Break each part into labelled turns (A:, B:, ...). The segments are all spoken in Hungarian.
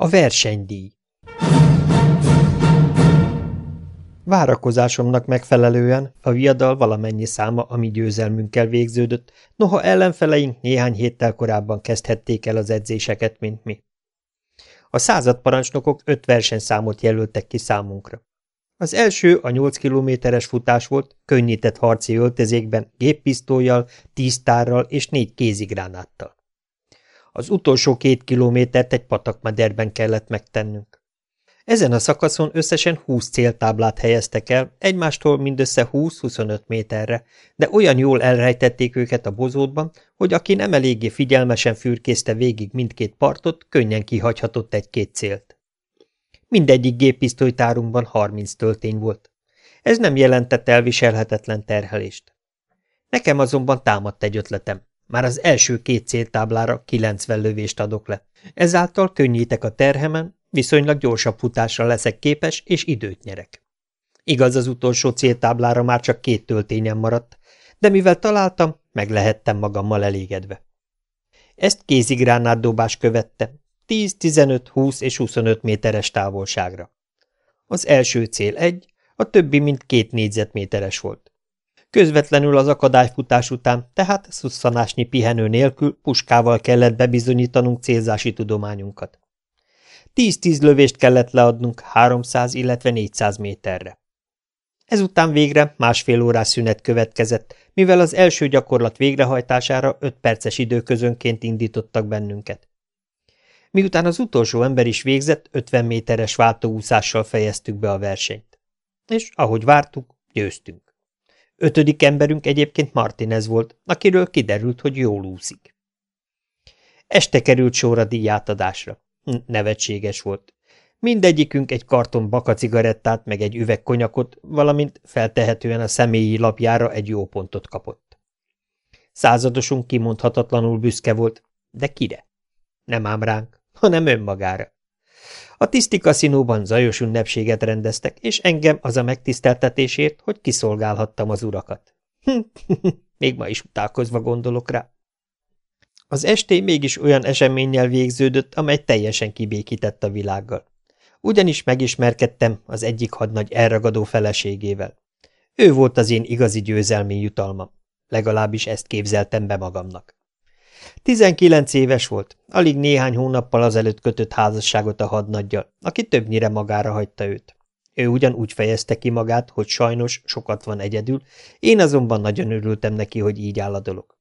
A: A versenydíj Várakozásomnak megfelelően a viadal valamennyi száma, ami győzelmünkkel végződött, noha ellenfeleink néhány héttel korábban kezdhették el az edzéseket, mint mi. A századparancsnokok öt versenyszámot jelöltek ki számunkra. Az első a 8 kilométeres futás volt, könnyített harci öltözékben, géppisztolyjal, tíztárral és négy kézigránáttal. Az utolsó két kilométert egy patakmederben kellett megtennünk. Ezen a szakaszon összesen 20 céltáblát helyeztek el, egymástól mindössze 20-25 méterre, de olyan jól elrejtették őket a bozótban, hogy aki nem eléggé figyelmesen fürkészte végig mindkét partot, könnyen kihagyhatott egy-két célt. Mindegyik géppisztolytárunkban 30 töltény volt. Ez nem jelentett elviselhetetlen terhelést. Nekem azonban támadt egy ötletem. Már az első két céltáblára 90 lövést adok le. Ezáltal könnyítek a terhemen, viszonylag gyorsabb futásra leszek képes, és időt nyerek. Igaz, az utolsó céltáblára már csak két töltényem maradt, de mivel találtam, meg lehettem magammal elégedve. Ezt kézigránátdobás követte, 10, 15, 20 és 25 méteres távolságra. Az első cél egy, a többi mint két négyzetméteres volt. Közvetlenül az akadályfutás után, tehát szusszanásnyi pihenő nélkül puskával kellett bebizonyítanunk célzási tudományunkat. Tíz-tíz lövést kellett leadnunk 300, illetve 400 méterre. Ezután végre másfél órás szünet következett, mivel az első gyakorlat végrehajtására öt perces időközönként indítottak bennünket. Miután az utolsó ember is végzett, 50 méteres váltóúszással fejeztük be a versenyt. És ahogy vártuk, győztünk. Ötödik emberünk egyébként Martinez volt, akiről kiderült, hogy jól úszik. Este került sor a díjátadásra. Hm, nevetséges volt. Mindegyikünk egy karton bakacigarettát, meg egy üveg konyakot, valamint feltehetően a személyi lapjára egy jó pontot kapott. Századosunk kimondhatatlanul büszke volt, de kire? Nem ám ránk, hanem önmagára. A tiszti kaszinóban zajos ünnepséget rendeztek, és engem az a megtiszteltetésért, hogy kiszolgálhattam az urakat. Még ma is utálkozva gondolok rá. Az esté mégis olyan eseménnyel végződött, amely teljesen kibékített a világgal. Ugyanis megismerkedtem az egyik hadnagy elragadó feleségével. Ő volt az én igazi győzelmi jutalmam. Legalábbis ezt képzeltem be magamnak. Tizenkilenc éves volt, alig néhány hónappal azelőtt kötött házasságot a hadnaggyal, aki többnyire magára hagyta őt. Ő ugyan úgy fejezte ki magát, hogy sajnos sokat van egyedül, én azonban nagyon örültem neki, hogy így áll a dolog.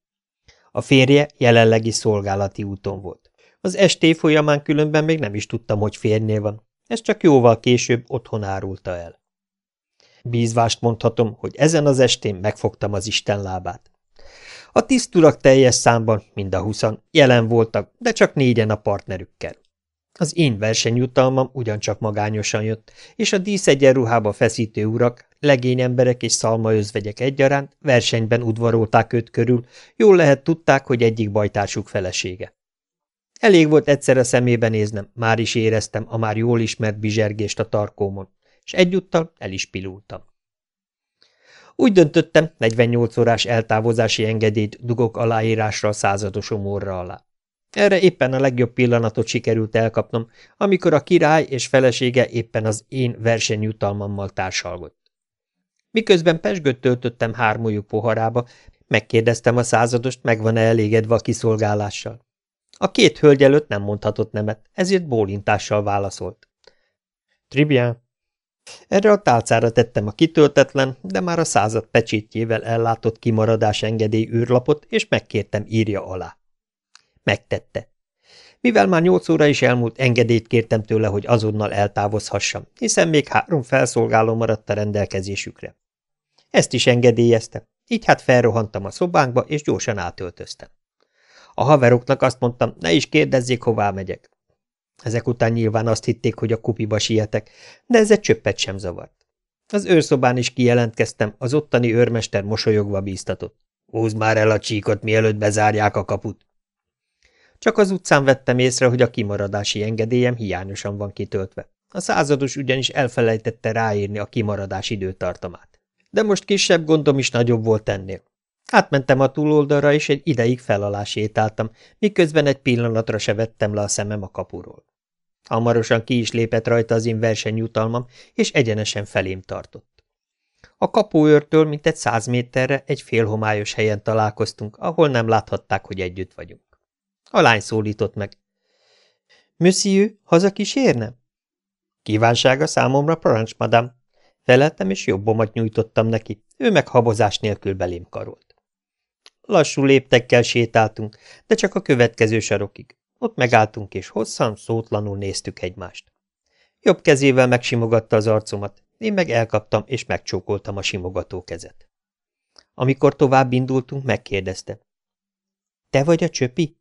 A: A férje jelenlegi szolgálati úton volt. Az esté folyamán különben még nem is tudtam, hogy férnél van. Ez csak jóval később otthon árulta el. Bízvást mondhatom, hogy ezen az estén megfogtam az Isten lábát. A tiszturak teljes számban, mind a huszan, jelen voltak, de csak négyen a partnerükkel. Az én versenyjutalmam ugyancsak magányosan jött, és a díszegyenruhába feszítő urak, legény emberek és szalmaözvegyek egyaránt versenyben udvarolták őt körül, jól lehet tudták, hogy egyik bajtársuk felesége. Elég volt egyszer a szemébe néznem, már is éreztem a már jól ismert bizsergést a tarkómon, és egyúttal el is pilultam. Úgy döntöttem, 48 órás eltávozási engedélyt dugok aláírásra a századosom orra alá. Erre éppen a legjobb pillanatot sikerült elkapnom, amikor a király és felesége éppen az én versenyjutalmammal társalgott. Miközben pesgőt töltöttem hármójú poharába, megkérdeztem a századost, megvan-e elégedve a kiszolgálással. A két hölgy előtt nem mondhatott nemet, ezért bólintással válaszolt. Tribien, erre a tálcára tettem a kitöltetlen, de már a század pecsétjével ellátott kimaradás engedély űrlapot, és megkértem írja alá. Megtette. Mivel már nyolc óra is elmúlt, engedélyt kértem tőle, hogy azonnal eltávozhassam, hiszen még három felszolgáló maradt a rendelkezésükre. Ezt is engedélyeztem, így hát felrohantam a szobánkba, és gyorsan átöltöztem. A haveroknak azt mondtam, ne is kérdezzék, hová megyek. Ezek után nyilván azt hitték, hogy a kupiba sietek, de ez egy csöppet sem zavart. Az őrszobán is kijelentkeztem, az ottani őrmester mosolyogva bíztatott. Húzd már el a csíkot, mielőtt bezárják a kaput. Csak az utcán vettem észre, hogy a kimaradási engedélyem hiányosan van kitöltve. A százados ugyanis elfelejtette ráírni a kimaradás időtartamát. De most kisebb gondom is nagyobb volt ennél. Átmentem a túloldalra, és egy ideig felalá sétáltam, miközben egy pillanatra se vettem le a szemem a kapuról. Hamarosan ki is lépett rajta az én versenyjutalmam, és egyenesen felém tartott. A kapuőrtől mintegy száz méterre egy félhomályos helyen találkoztunk, ahol nem láthatták, hogy együtt vagyunk. A lány szólított meg. – Monsieur, haza kísérnem? – Kívánsága számomra parancs, madám. Feleltem, és jobbomat nyújtottam neki, ő meg habozás nélkül belém karolt. Lassú léptekkel sétáltunk, de csak a következő sarokig. Ott megálltunk, és hosszan, szótlanul néztük egymást. Jobb kezével megsimogatta az arcomat, én meg elkaptam, és megcsókoltam a simogató kezet. Amikor tovább indultunk, megkérdezte. – Te vagy a csöpi?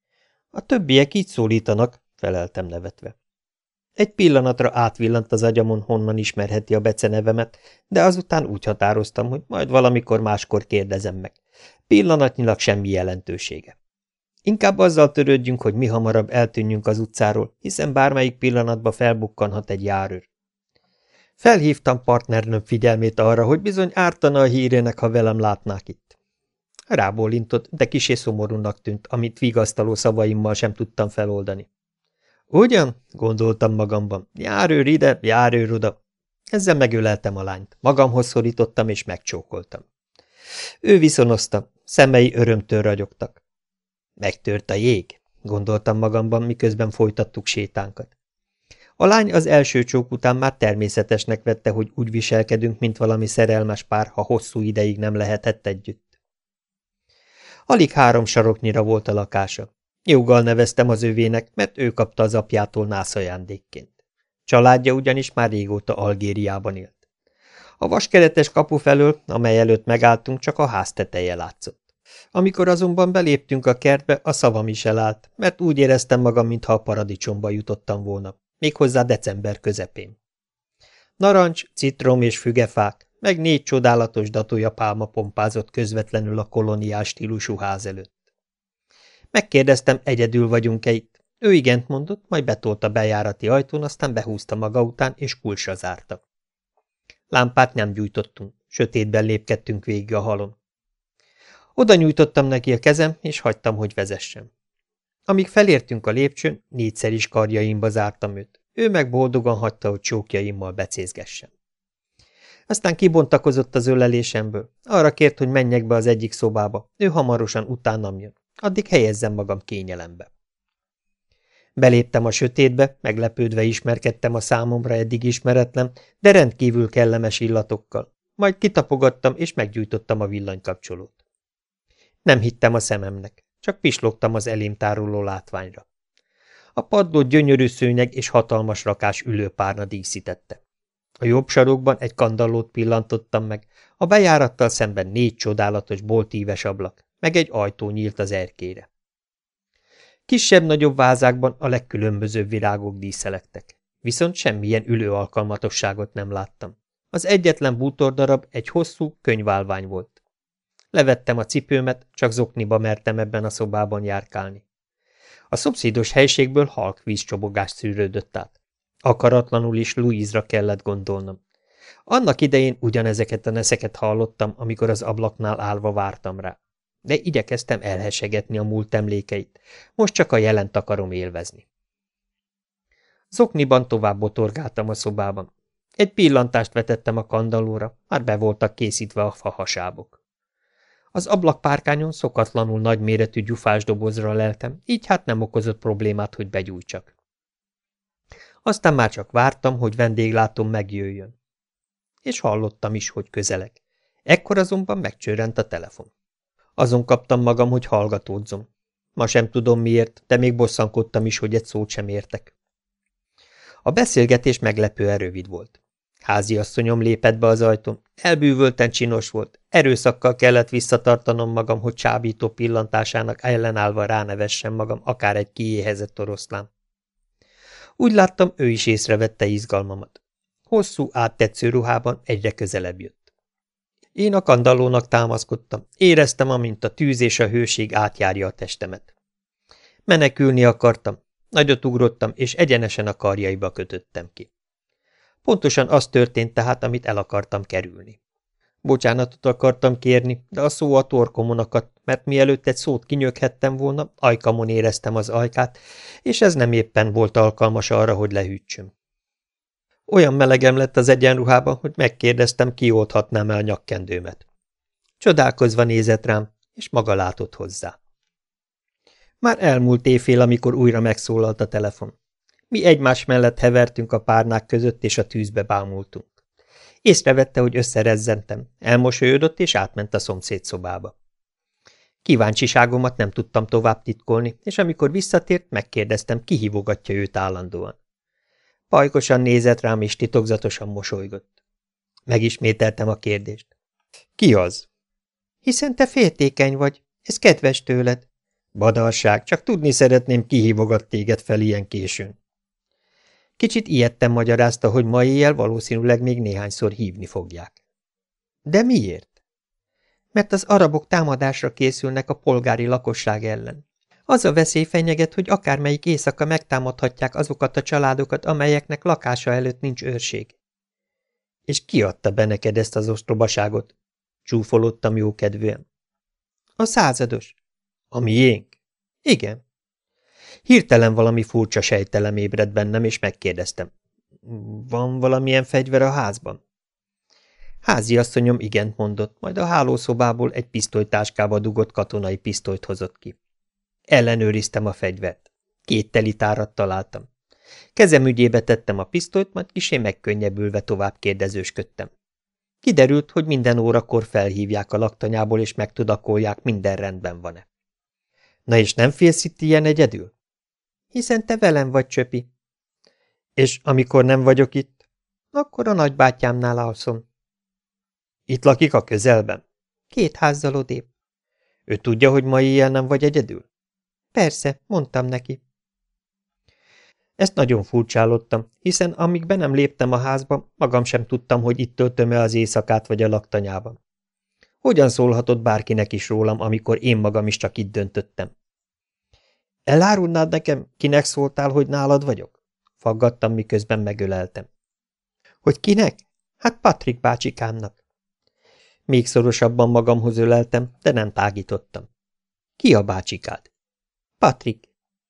A: – A többiek így szólítanak, feleltem nevetve. Egy pillanatra átvillant az agyamon, honnan ismerheti a becenevemet, de azután úgy határoztam, hogy majd valamikor máskor kérdezem meg. Pillanatnyilag semmi jelentősége. Inkább azzal törődjünk, hogy mi hamarabb eltűnjünk az utcáról, hiszen bármelyik pillanatban felbukkanhat egy járőr. Felhívtam partnernőm figyelmét arra, hogy bizony ártana a hírének, ha velem látnák itt. Rábólintott, de kisé szomorúnak tűnt, amit vigasztaló szavaimmal sem tudtam feloldani. Ugyan? gondoltam magamban. Járőr ide, járőr oda. Ezzel megöleltem a lányt. Magamhoz szorítottam és megcsókoltam. Ő viszonozta, szemei örömtől ragyogtak. Megtört a jég, gondoltam magamban, miközben folytattuk sétánkat. A lány az első csók után már természetesnek vette, hogy úgy viselkedünk, mint valami szerelmes pár, ha hosszú ideig nem lehetett együtt. Alig három saroknyira volt a lakása. Joggal neveztem az övének, mert ő kapta az apjától nász ajándékként. Családja ugyanis már régóta Algériában élt. A vaskeretes kapu felől, amely előtt megálltunk, csak a ház teteje látszott. Amikor azonban beléptünk a kertbe, a szavam is elállt, mert úgy éreztem magam, mintha a paradicsomba jutottam volna, méghozzá december közepén. Narancs, citrom és fügefák, meg négy csodálatos datója pálma pompázott közvetlenül a koloniás stílusú ház előtt. Megkérdeztem, egyedül vagyunk-e itt. Ő igent mondott, majd betolt a bejárati ajtón, aztán behúzta maga után, és kulcsra zárta. Lámpát nem gyújtottunk, sötétben lépkedtünk végig a halon. Oda nyújtottam neki a kezem, és hagytam, hogy vezessem. Amíg felértünk a lépcsőn, négyszer is karjaimba zártam őt. Ő meg boldogan hagyta, hogy csókjaimmal becézgessem. Aztán kibontakozott az ölelésemből. Arra kért, hogy menjek be az egyik szobába. Ő hamarosan utánam jön. Addig helyezzem magam kényelembe. Beléptem a sötétbe, meglepődve ismerkedtem a számomra eddig ismeretlen, de rendkívül kellemes illatokkal. Majd kitapogattam, és meggyújtottam a villanykapcsolót. Nem hittem a szememnek, csak pislogtam az elém táruló látványra. A padlót gyönyörű szőnyeg és hatalmas rakás ülőpárna díszítette. A jobb sarokban egy kandallót pillantottam meg, a bejárattal szemben négy csodálatos boltíves ablak, meg egy ajtó nyílt az erkére. Kisebb-nagyobb vázákban a legkülönbözőbb virágok díszelektek, viszont semmilyen ülő alkalmatosságot nem láttam. Az egyetlen bútordarab egy hosszú könyválvány volt. Levettem a cipőmet, csak zokniba mertem ebben a szobában járkálni. A szomszédos helységből halk vízcsobogás szűrődött át. Akaratlanul is Louise-ra kellett gondolnom. Annak idején ugyanezeket a neszeket hallottam, amikor az ablaknál állva vártam rá de igyekeztem elhesegetni a múlt emlékeit, most csak a jelent akarom élvezni. Zokniban tovább botorgáltam a szobában. Egy pillantást vetettem a kandallóra, már be voltak készítve a fahasábok. Az ablakpárkányon szokatlanul nagyméretű gyufás dobozra leltem, így hát nem okozott problémát, hogy begyújtsak. Aztán már csak vártam, hogy vendéglátom megjöjjön. És hallottam is, hogy közeleg. Ekkor azonban megcsörrent a telefon. Azon kaptam magam, hogy hallgatódzom. Ma sem tudom miért, de még bosszankodtam is, hogy egy szót sem értek. A beszélgetés meglepően rövid volt. Háziasszonyom lépett be az ajtón, elbűvölten csinos volt, erőszakkal kellett visszatartanom magam, hogy csábító pillantásának ellenállva ránevessem magam akár egy kiéhezett oroszlán. Úgy láttam, ő is észrevette izgalmamat. Hosszú, áttetsző ruhában egyre közelebb jött. Én a kandallónak támaszkodtam. Éreztem, amint a tűz és a hőség átjárja a testemet. Menekülni akartam. Nagyot ugrottam, és egyenesen a karjaiba kötöttem ki. Pontosan az történt tehát, amit el akartam kerülni. Bocsánatot akartam kérni, de a szó a torkomon akadt, mert mielőtt egy szót kinyöghettem volna, ajkamon éreztem az ajkát, és ez nem éppen volt alkalmas arra, hogy lehűtsöm. Olyan melegem lett az egyenruhában, hogy megkérdeztem, ki oldhatnám el nyakkendőmet. Csodálkozva nézett rám, és maga látott hozzá. Már elmúlt éjfél, amikor újra megszólalt a telefon. Mi egymás mellett hevertünk a párnák között, és a tűzbe bámultunk. Észrevette, hogy összerezzentem, elmosolyodott, és átment a szomszéd szobába. Kíváncsiságomat nem tudtam tovább titkolni, és amikor visszatért, megkérdeztem, ki hívogatja őt állandóan. Pajkosan nézett rám, és titokzatosan mosolygott. Megismételtem a kérdést. Ki az? Hiszen te féltékeny vagy. Ez kedves tőled. Badalság, csak tudni szeretném, ki hívogat téged fel ilyen későn. Kicsit ijedtem magyarázta, hogy ma éjjel valószínűleg még néhányszor hívni fogják. De miért? Mert az arabok támadásra készülnek a polgári lakosság ellen. Az a veszély fenyeget, hogy akármelyik éjszaka megtámadhatják azokat a családokat, amelyeknek lakása előtt nincs őrség. És ki adta be neked ezt az ostrobaságot? Csúfolottam jókedvűen. A százados. A miénk? Igen. Hirtelen valami furcsa sejtelem ébredt bennem, és megkérdeztem. Van valamilyen fegyver a házban? Házi asszonyom igent mondott, majd a hálószobából egy pisztolytáskába dugott katonai pisztolyt hozott ki. Ellenőriztem a fegyvert. Két telitárat találtam. Kezem ügyébe tettem a pisztolyt, majd kisé megkönnyebbülve tovább kérdezősködtem. Kiderült, hogy minden órakor felhívják a laktanyából, és megtudakolják, minden rendben van-e. Na és nem félsz itt ilyen egyedül? Hiszen te velem vagy, Csöpi. És amikor nem vagyok itt, akkor a nagybátyámnál alszom. Itt lakik a közelben? Két házzal odébb. Ő tudja, hogy ma ilyen nem vagy egyedül? Persze, mondtam neki. Ezt nagyon furcsálottam, hiszen amíg be nem léptem a házba, magam sem tudtam, hogy itt töltöm-e az éjszakát vagy a laktanyában. Hogyan szólhatott bárkinek is rólam, amikor én magam is csak itt döntöttem? Elárulnád nekem, kinek szóltál, hogy nálad vagyok? Faggattam, miközben megöleltem. Hogy kinek? Hát Patrik bácsikámnak. Még szorosabban magamhoz öleltem, de nem tágítottam. Ki a bácsikád? Patrik.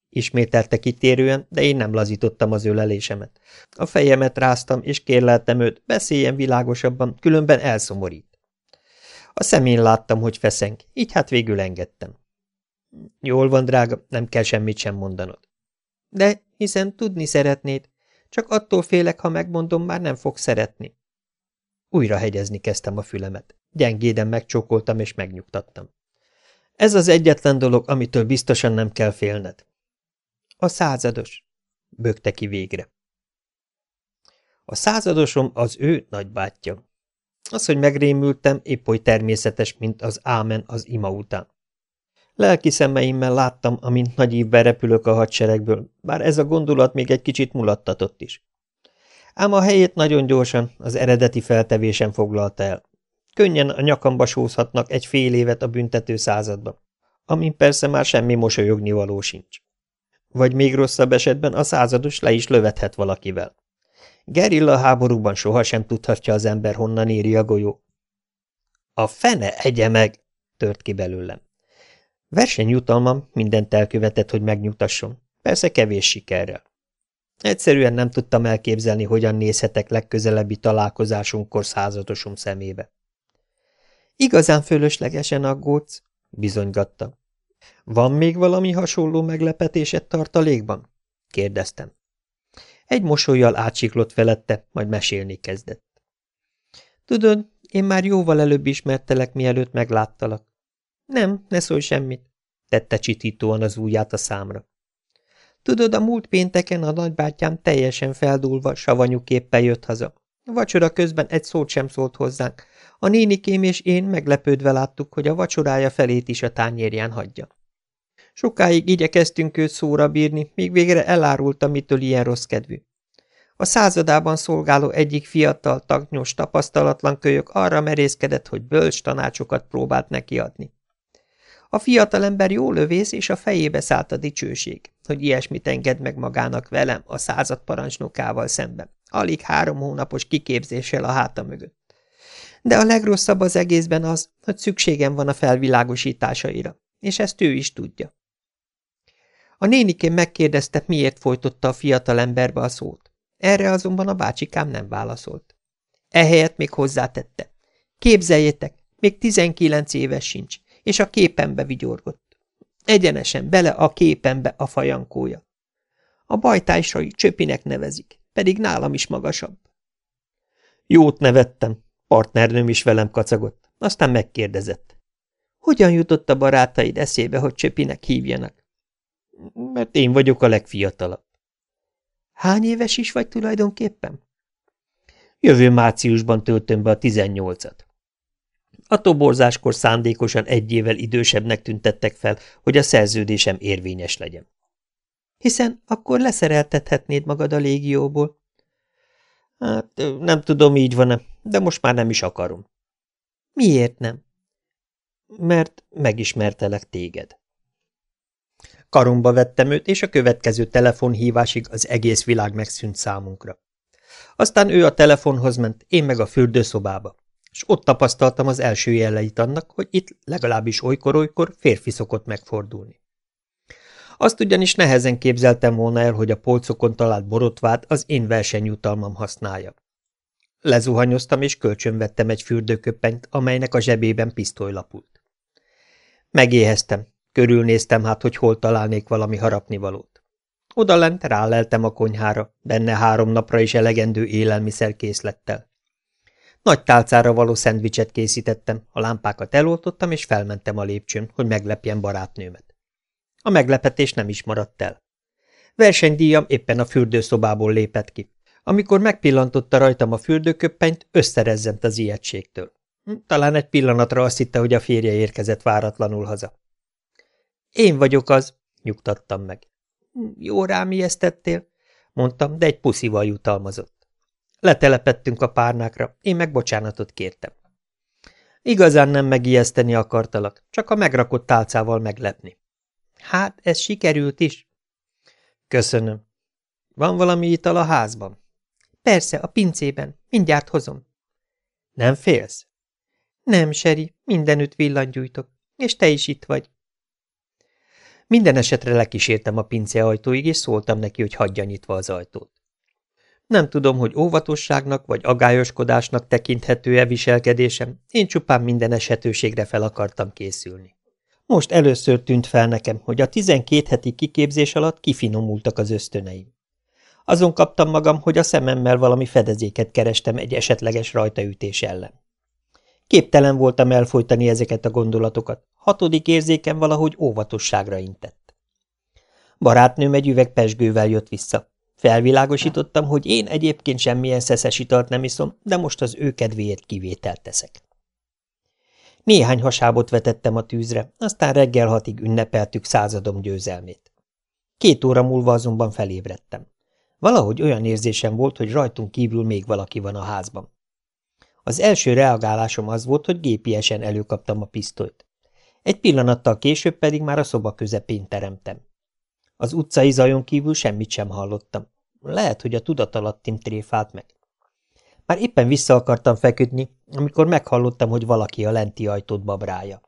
A: Ismételte kitérően, de én nem lazítottam az ölelésemet. A fejemet ráztam, és kérleltem őt, beszéljen világosabban, különben elszomorít. A szemén láttam, hogy feszeng, így hát végül engedtem. Jól van, drága, nem kell semmit sem mondanod. De hiszen tudni szeretnéd, csak attól félek, ha megmondom, már nem fog szeretni. Újra hegyezni kezdtem a fülemet. Gyengéden megcsókoltam és megnyugtattam. Ez az egyetlen dolog, amitől biztosan nem kell félned. A százados, bökte ki végre. A századosom az ő nagybátyja. Az, hogy megrémültem, épp oly természetes, mint az ámen az ima után. Lelki szemeimmel láttam, amint nagy ívben repülök a hadseregből, bár ez a gondolat még egy kicsit mulattatott is. Ám a helyét nagyon gyorsan az eredeti feltevésen foglalta el. Könnyen a nyakamba sózhatnak egy fél évet a büntető századba, amin persze már semmi mosolyogni való sincs. Vagy még rosszabb esetben a százados le is lövethet valakivel. Gerilla háborúban sohasem tudhatja az ember, honnan éri a golyó. A fene egye meg! tört ki belőlem. Versenyjutalmam mindent elkövetett, hogy megnyugtasson. Persze kevés sikerrel. Egyszerűen nem tudtam elképzelni, hogyan nézhetek legközelebbi találkozásunkkor századosom szemébe. Igazán fölöslegesen aggódsz, bizonygatta. Van még valami hasonló meglepetésed tartalékban? kérdeztem. Egy mosolyjal átsiklott felette, majd mesélni kezdett. Tudod, én már jóval előbb ismertelek, mielőtt megláttalak. Nem, ne szólj semmit, tette csitítóan az ujját a számra. Tudod, a múlt pénteken a nagybátyám teljesen feldúlva, savanyú képpel jött haza. Vacsora közben egy szót sem szólt hozzánk. A nénikém és én meglepődve láttuk, hogy a vacsorája felét is a tányérján hagyja. Sokáig igyekeztünk őt szóra bírni, míg végre elárulta, mitől ilyen rossz kedvű. A századában szolgáló egyik fiatal, tagnyos, tapasztalatlan kölyök arra merészkedett, hogy bölcs tanácsokat próbált neki adni. A fiatalember jó lövész, és a fejébe szállt a dicsőség, hogy ilyesmit enged meg magának velem a század parancsnokával szemben, alig három hónapos kiképzéssel a háta mögött. De a legrosszabb az egészben az, hogy szükségem van a felvilágosításaira, és ezt ő is tudja. A nénikém megkérdezte, miért folytotta a fiatal emberbe a szót. Erre azonban a bácsikám nem válaszolt. Ehelyett még hozzátette. Képzeljétek, még tizenkilenc éves sincs, és a képembe vigyorgott. Egyenesen bele a képembe a fajankója. A bajtásai csöpinek nevezik, pedig nálam is magasabb. Jót nevettem, partnernőm is velem kacagott, aztán megkérdezett. Hogyan jutott a barátaid eszébe, hogy csöpinek hívjanak? Mert én vagyok a legfiatalabb. Hány éves is vagy tulajdonképpen? Jövő márciusban töltöm be a tizennyolcat. A toborzáskor szándékosan egy évvel idősebbnek tüntettek fel, hogy a szerződésem érvényes legyen. Hiszen akkor leszereltethetnéd magad a légióból. Hát nem tudom, így van-e, de most már nem is akarom. Miért nem? Mert megismertelek téged. Karomba vettem őt, és a következő telefonhívásig az egész világ megszűnt számunkra. Aztán ő a telefonhoz ment, én meg a fürdőszobába, és ott tapasztaltam az első jeleit annak, hogy itt legalábbis olykor-olykor férfi szokott megfordulni. Azt ugyanis nehezen képzeltem volna el, hogy a polcokon talált borotvát az én versenyjutalmam használja. Lezuhanyoztam, és kölcsönvettem egy fürdőköpenyt, amelynek a zsebében pisztoly lapult. Megéheztem, körülnéztem hát, hogy hol találnék valami harapnivalót. Oda lent ráleltem a konyhára, benne három napra is elegendő élelmiszer készlettel. Nagy tálcára való szendvicset készítettem, a lámpákat eloltottam, és felmentem a lépcsőn, hogy meglepjem barátnőmet. A meglepetés nem is maradt el. Versenydíjam éppen a fürdőszobából lépett ki. Amikor megpillantotta rajtam a fürdőköppenyt, összerezzent az ijegységtől. Hm, talán egy pillanatra azt hitte, hogy a férje érkezett váratlanul haza. Én vagyok az, nyugtattam meg. Jó rám ijesztettél, mondtam, de egy puszival jutalmazott. Letelepettünk a párnákra, én meg bocsánatot kértem. Igazán nem megijeszteni akartalak, csak a megrakott tálcával meglepni. Hát, ez sikerült is. Köszönöm. Van valami ital a házban? Persze, a pincében. Mindjárt hozom. Nem félsz? Nem, Seri, mindenütt villangyújtok. És te is itt vagy. Minden esetre lekísértem a pince ajtóig, és szóltam neki, hogy hagyja nyitva az ajtót. Nem tudom, hogy óvatosságnak vagy agályoskodásnak tekinthető-e viselkedésem, én csupán minden esetőségre fel akartam készülni. Most először tűnt fel nekem, hogy a tizenkét heti kiképzés alatt kifinomultak az ösztöneim. Azon kaptam magam, hogy a szememmel valami fedezéket kerestem egy esetleges rajtaütés ellen. Képtelen voltam elfolytani ezeket a gondolatokat, hatodik érzéken valahogy óvatosságra intett. Barátnőm egy üveg pesgővel jött vissza. Felvilágosítottam, hogy én egyébként semmilyen szeszes italt nem iszom, de most az ő kedvéért kivételt teszek. Néhány hasábot vetettem a tűzre, aztán reggel hatig ünnepeltük századom győzelmét. Két óra múlva azonban felébredtem. Valahogy olyan érzésem volt, hogy rajtunk kívül még valaki van a házban. Az első reagálásom az volt, hogy gépiesen előkaptam a pisztolyt. Egy pillanattal később pedig már a szoba közepén teremtem. Az utcai zajon kívül semmit sem hallottam. Lehet, hogy a tudatalattim tréfált meg. Már éppen vissza akartam feküdni, amikor meghallottam, hogy valaki a lenti ajtót babrája.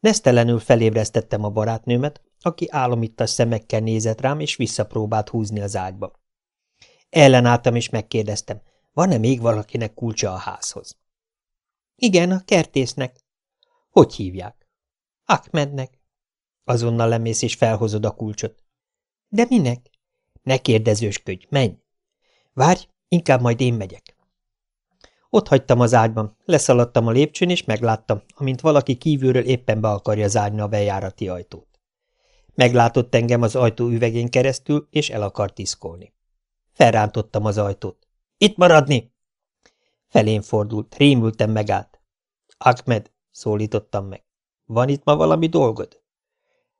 A: Nesztelenül felébresztettem a barátnőmet, aki álomittas szemekkel nézett rám, és visszapróbált húzni az ágyba. Ellenálltam, és megkérdeztem, van-e még valakinek kulcsa a házhoz? Igen, a kertésznek. Hogy hívják? Akmednek. Azonnal lemész és felhozod a kulcsot. De minek? Ne kérdezősködj, menj. Várj, inkább majd én megyek. Ott hagytam az ágyban, leszaladtam a lépcsőn, és megláttam, amint valaki kívülről éppen be akarja zárni a bejárati ajtót. Meglátott engem az ajtó üvegén keresztül, és el akart tiszkolni. Felrántottam az ajtót. Itt maradni! Felén fordult, rémültem megállt. Ahmed, szólítottam meg. Van itt ma valami dolgod?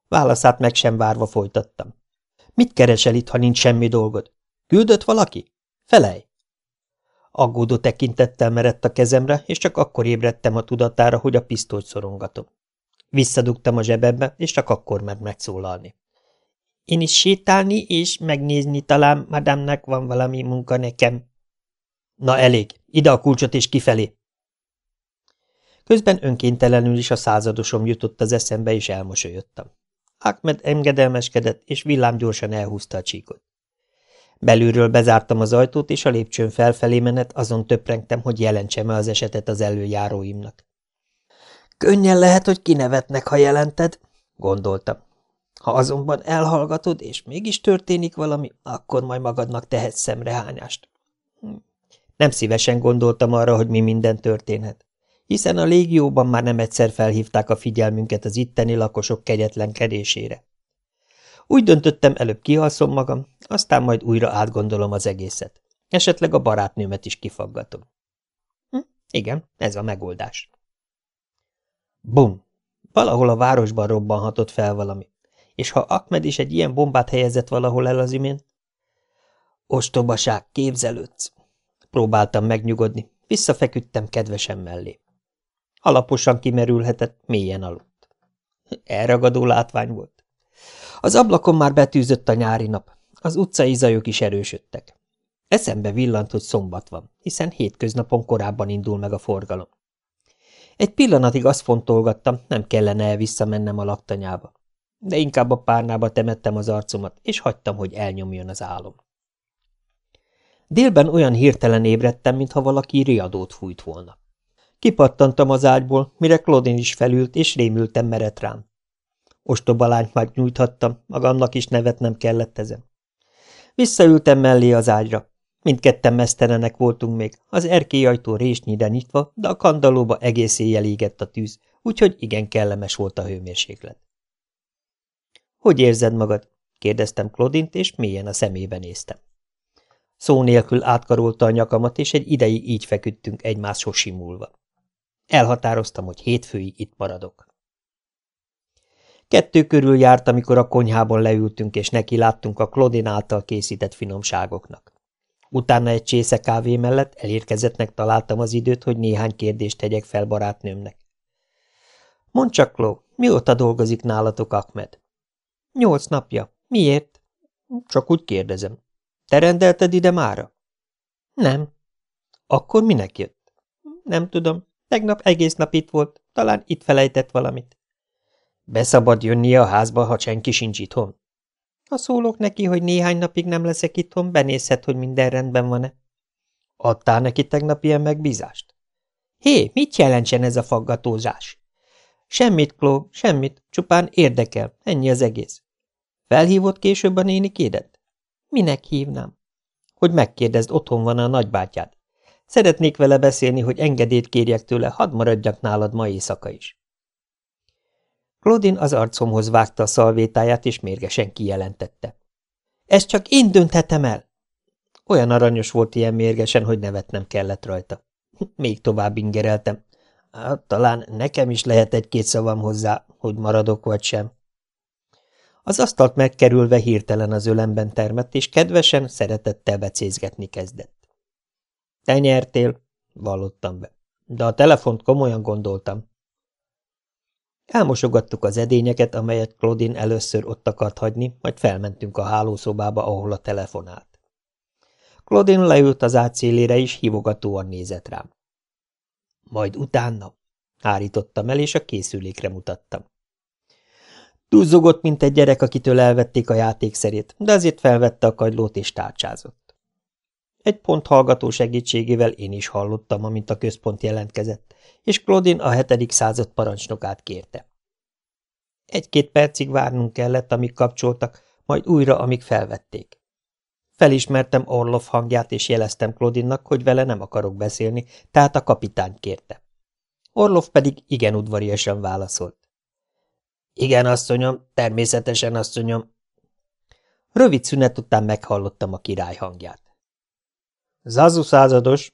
A: Válaszát meg sem várva folytattam. Mit keresel itt, ha nincs semmi dolgod? Küldött valaki? Felej! Aggódó tekintettel merett a kezemre, és csak akkor ébredtem a tudatára, hogy a pisztolyt szorongatom. Visszadugtam a zsebembe, és csak akkor mert megszólalni. Én is sétálni és megnézni talán madámnak van valami munka nekem. Na elég, ide a kulcsot és kifelé. Közben önkéntelenül is a századosom jutott az eszembe, és elmosolyodtam. Ahmed engedelmeskedett, és villám gyorsan elhúzta a csíkot. Belülről bezártam az ajtót, és a lépcsőn felfelé menet azon töprengtem, hogy jelentsem-e az esetet az előjáróimnak. Könnyen lehet, hogy kinevetnek, ha jelented, gondoltam. Ha azonban elhallgatod, és mégis történik valami, akkor majd magadnak tehetsz szemrehányást. Hm. Nem szívesen gondoltam arra, hogy mi minden történhet, hiszen a légióban már nem egyszer felhívták a figyelmünket az itteni lakosok kegyetlenkedésére. Úgy döntöttem, előbb kihalszom magam, aztán majd újra átgondolom az egészet. Esetleg a barátnőmet is kifaggatom. Hm, igen, ez a megoldás. Bum! Valahol a városban robbanhatott fel valami. És ha Ahmed is egy ilyen bombát helyezett valahol el az imént? Ostobaság, képzelődsz! Próbáltam megnyugodni, visszafeküdtem kedvesen mellé. Alaposan kimerülhetett, mélyen aludt. Elragadó látvány volt. Az ablakon már betűzött a nyári nap, az utcai zajok is erősödtek. Eszembe villant, hogy szombat van, hiszen hétköznapon korábban indul meg a forgalom. Egy pillanatig azt fontolgattam, nem kellene el visszamennem a laktanyába. De inkább a párnába temettem az arcomat, és hagytam, hogy elnyomjon az álom. Délben olyan hirtelen ébredtem, mintha valaki riadót fújt volna. Kipattantam az ágyból, mire Claudine is felült, és rémültem meret rám. Ostoba lányt már nyújthattam, magamnak is nevetnem kellett ezen. Visszaültem mellé az ágyra. Mindketten mesztelenek voltunk még, az erkélyajtó résnyire nyitva, de a kandalóba egész éjjel égett a tűz, úgyhogy igen kellemes volt a hőmérséklet. – Hogy érzed magad? – kérdeztem Klodint, és mélyen a szemébe néztem. Szó nélkül átkarolta a nyakamat, és egy ideig így feküdtünk egymáshoz simulva. Elhatároztam, hogy hétfőig itt maradok. Kettő körül járt, amikor a konyhában leültünk, és neki láttunk a Claudine által készített finomságoknak. Utána egy csésze kávé mellett elérkezettnek találtam az időt, hogy néhány kérdést tegyek fel barátnőmnek. Mondd csak, Kló, mióta dolgozik nálatok Ahmed? Nyolc napja. Miért? Csak úgy kérdezem. Te rendelted ide mára? Nem. Akkor minek jött? Nem tudom. Tegnap egész nap itt volt. Talán itt felejtett valamit. Beszabad jönnie a házba, ha senki sincs itthon? Ha szólok neki, hogy néhány napig nem leszek itthon, benézhet, hogy minden rendben van-e. Adtál neki tegnap ilyen megbízást? Hé, mit jelentsen ez a faggatózás? Semmit, Kló, semmit, csupán érdekel, ennyi az egész. Felhívott később a nénikédet? Minek hívnám? Hogy megkérdezd, otthon van a nagybátyád. Szeretnék vele beszélni, hogy engedélyt kérjek tőle, hadd maradjak nálad ma éjszaka is. Claudine az arcomhoz vágta a szalvétáját, és mérgesen kijelentette. Ezt csak én dönthetem el! Olyan aranyos volt ilyen mérgesen, hogy nevetnem kellett rajta. Még tovább ingereltem. Hát, talán nekem is lehet egy-két szavam hozzá, hogy maradok vagy sem. Az asztalt megkerülve hirtelen az ölemben termett, és kedvesen, szeretettel becézgetni kezdett. Te nyertél, vallottam be, de a telefont komolyan gondoltam. Elmosogattuk az edényeket, amelyet Claudine először ott akart hagyni, majd felmentünk a hálószobába, ahol a telefonált. Claudine leült az átszélére is, hívogatóan nézett rám. Majd utána, hárítottam el, és a készülékre mutattam. Duzzogott, mint egy gyerek, akitől elvették a játékszerét, de azért felvette a kagylót és tárcsázott. Egy pont hallgató segítségével én is hallottam, amint a központ jelentkezett, és Claudine a hetedik század parancsnokát kérte. Egy-két percig várnunk kellett, amíg kapcsoltak, majd újra, amíg felvették. Felismertem Orlov hangját, és jeleztem Claudinnak, hogy vele nem akarok beszélni, tehát a kapitányt kérte. Orlov pedig igen udvariasan válaszolt. Igen, asszonyom, természetesen, asszonyom. Rövid szünet után meghallottam a király hangját. Zazu százados.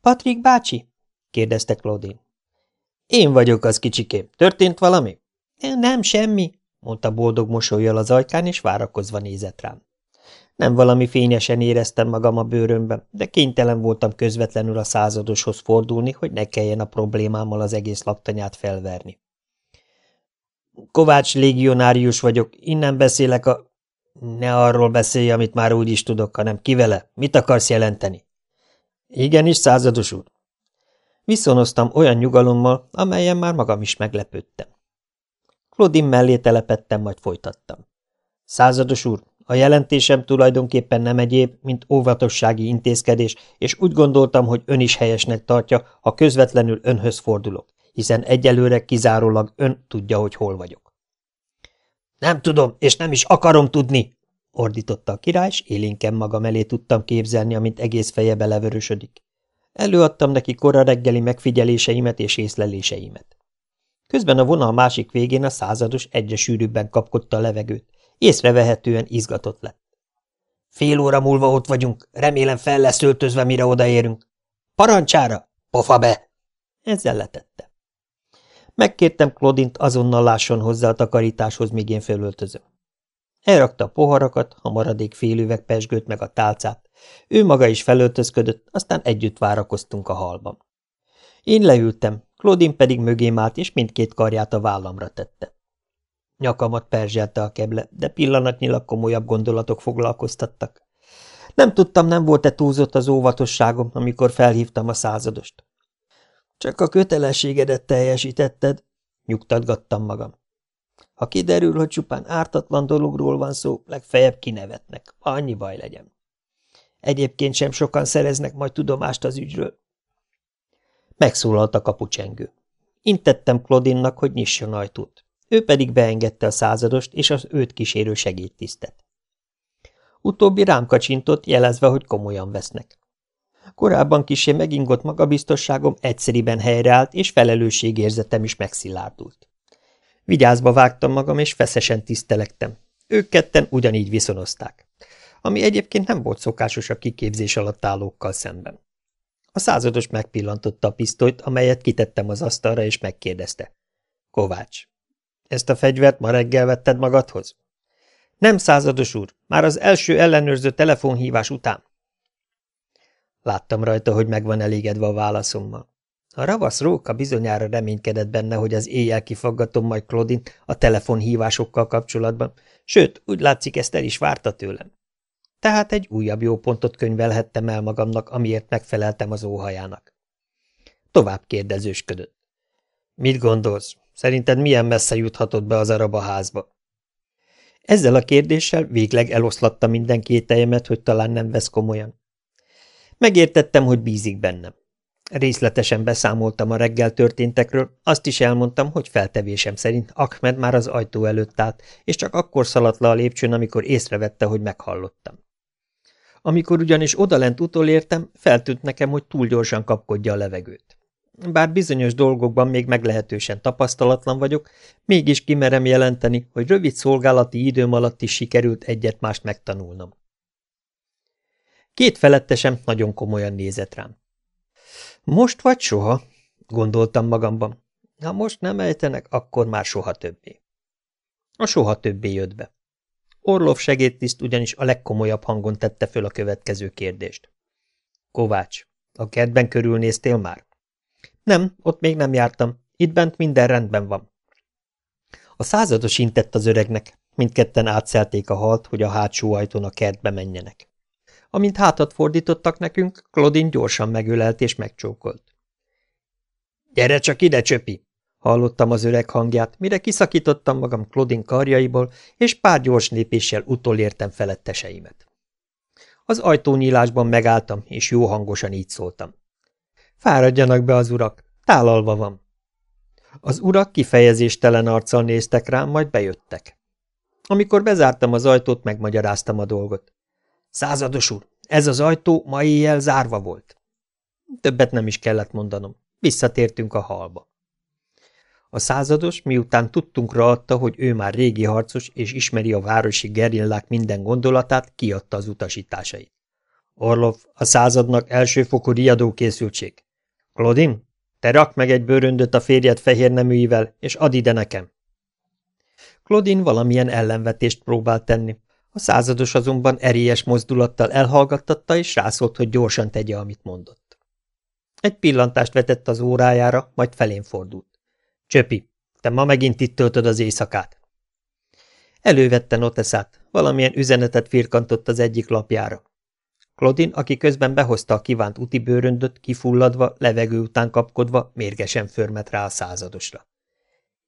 A: Patrik bácsi? Kérdezte Claudine. Én vagyok az kicsikém. Történt valami? Nem, semmi, mondta boldog mosolyjal az ajkán, és várakozva nézett rám. Nem valami fényesen éreztem magam a bőrömben, de kénytelen voltam közvetlenül a századoshoz fordulni, hogy ne kelljen a problémámmal az egész laktanyát felverni. Kovács légionárius vagyok, innen beszélek a... Ne arról beszélj, amit már úgy is tudok, hanem kivele. Mit akarsz jelenteni? Igenis, százados úr. Viszonoztam olyan nyugalommal, amelyen már magam is meglepődtem. Claudine mellé telepettem, majd folytattam. Százados úr, a jelentésem tulajdonképpen nem egyéb, mint óvatossági intézkedés, és úgy gondoltam, hogy ön is helyesnek tartja, ha közvetlenül önhöz fordulok, hiszen egyelőre kizárólag ön tudja, hogy hol vagyok. Nem tudom, és nem is akarom tudni, ordította a király, és élénken magam elé tudtam képzelni, amint egész feje belevörösödik. Előadtam neki kora reggeli megfigyeléseimet és észleléseimet. Közben a vonal másik végén a százados egyre sűrűbben kapkodta a levegőt, észrevehetően izgatott lett. Fél óra múlva ott vagyunk, remélem fel lesz öltözve, mire odaérünk. Parancsára, pofa be! Ezzel letette. Megkértem Klodint azonnal lásson hozzá a takarításhoz, míg én felöltözöm. Elrakta a poharakat, a maradék félüveg pesgőt meg a tálcát. Ő maga is felöltözködött, aztán együtt várakoztunk a halban. Én leültem, Klodin pedig mögém állt, és mindkét karját a vállamra tette. Nyakamat perzselte a keble, de pillanatnyilag komolyabb gondolatok foglalkoztattak. Nem tudtam, nem volt-e túlzott az óvatosságom, amikor felhívtam a századost. Csak a kötelességedet teljesítetted, nyugtatgattam magam. Ha kiderül, hogy csupán ártatlan dologról van szó, legfeljebb kinevetnek, annyi baj legyen. Egyébként sem sokan szereznek majd tudomást az ügyről. Megszólalt a kapucsengő. Intettem Klodinnak, hogy nyisson ajtót. Ő pedig beengedte a századost és az őt kísérő segédtisztet. Utóbbi rám kacsintott, jelezve, hogy komolyan vesznek. Korábban kisé megingott magabiztosságom egyszeriben helyreállt, és felelősségérzetem is megszilárdult. Vigyázba vágtam magam, és feszesen tisztelektem. Ők ketten ugyanígy viszonozták, ami egyébként nem volt szokásos a kiképzés alatt állókkal szemben. A százados megpillantotta a pisztolyt, amelyet kitettem az asztalra, és megkérdezte. Kovács, ezt a fegyvert ma reggel vetted magadhoz? Nem, százados úr, már az első ellenőrző telefonhívás után. Láttam rajta, hogy meg van elégedve a válaszommal. A ravasz róka bizonyára reménykedett benne, hogy az éjjel kifaggatom majd Claudin a telefonhívásokkal kapcsolatban, sőt, úgy látszik, ezt el is várta tőlem. Tehát egy újabb jó pontot könyvelhettem el magamnak, amiért megfeleltem az óhajának. Tovább kérdezősködött. Mit gondolsz? Szerinted milyen messze juthatott be az arab házba? Ezzel a kérdéssel végleg eloszlatta minden kételjemet, hogy talán nem vesz komolyan. Megértettem, hogy bízik bennem. Részletesen beszámoltam a reggel történtekről, azt is elmondtam, hogy feltevésem szerint Ahmed már az ajtó előtt állt, és csak akkor szaladt le a lépcsőn, amikor észrevette, hogy meghallottam. Amikor ugyanis odalent utolértem, feltűnt nekem, hogy túl gyorsan kapkodja a levegőt. Bár bizonyos dolgokban még meglehetősen tapasztalatlan vagyok, mégis kimerem jelenteni, hogy rövid szolgálati időm alatt is sikerült egyet-mást megtanulnom. Két felettesem nagyon komolyan nézett rám. Most vagy soha, gondoltam magamban. Ha most nem ejtenek, akkor már soha többé. A soha többé jött be. Orlov segédtiszt ugyanis a legkomolyabb hangon tette föl a következő kérdést. Kovács, a kertben körülnéztél már? Nem, ott még nem jártam. Itt bent minden rendben van. A százados intett az öregnek, mindketten átszelték a halt, hogy a hátsó ajtón a kertbe menjenek. Amint hátat fordítottak nekünk, Claudine gyorsan megölelt és megcsókolt. – Gyere csak ide, csöpi! – hallottam az öreg hangját, mire kiszakítottam magam Claudine karjaiból, és pár gyors lépéssel utolértem feletteseimet. Az ajtónyílásban megálltam, és jó hangosan így szóltam. Fáradjanak be az urak, tálalva van. Az urak kifejezéstelen arccal néztek rám, majd bejöttek. Amikor bezártam az ajtót, megmagyaráztam a dolgot. Százados úr, ez az ajtó ma éjjel zárva volt. Többet nem is kellett mondanom. Visszatértünk a halba. A százados, miután tudtunkra adta, hogy ő már régi harcos és ismeri a városi gerillák minden gondolatát, kiadta az utasításait. Orlov, a századnak elsőfokú riadó készültség. Claudine, te rak meg egy bőröndöt a férjed fehér neműivel, és add ide nekem. Claudine valamilyen ellenvetést próbált tenni. A százados azonban erélyes mozdulattal elhallgattatta, és rászólt, hogy gyorsan tegye, amit mondott. Egy pillantást vetett az órájára, majd felén fordult. Csöpi, te ma megint itt töltöd az éjszakát. Elővette noteszát, valamilyen üzenetet firkantott az egyik lapjára. Claudin, aki közben behozta a kívánt úti bőröndöt, kifulladva, levegő után kapkodva, mérgesen förmet rá a századosra.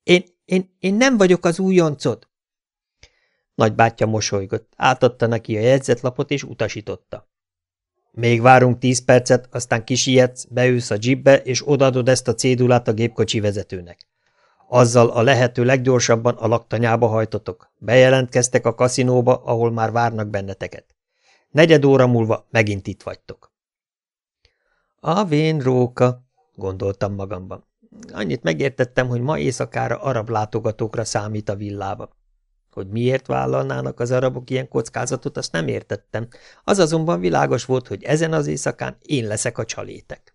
A: Én, én, én nem vagyok az újoncod! Nagybátyja mosolygott, átadta neki a jegyzetlapot és utasította. Még várunk tíz percet, aztán kisietsz, beülsz a jeepbe, és odaadod ezt a cédulát a gépkocsi vezetőnek. Azzal a lehető leggyorsabban a laktanyába hajtotok. Bejelentkeztek a kaszinóba, ahol már várnak benneteket. Negyed óra múlva megint itt vagytok. A vén róka, gondoltam magamban. Annyit megértettem, hogy ma éjszakára arab látogatókra számít a villába. Hogy miért vállalnának az arabok ilyen kockázatot, azt nem értettem. Az azonban világos volt, hogy ezen az éjszakán én leszek a csalétek.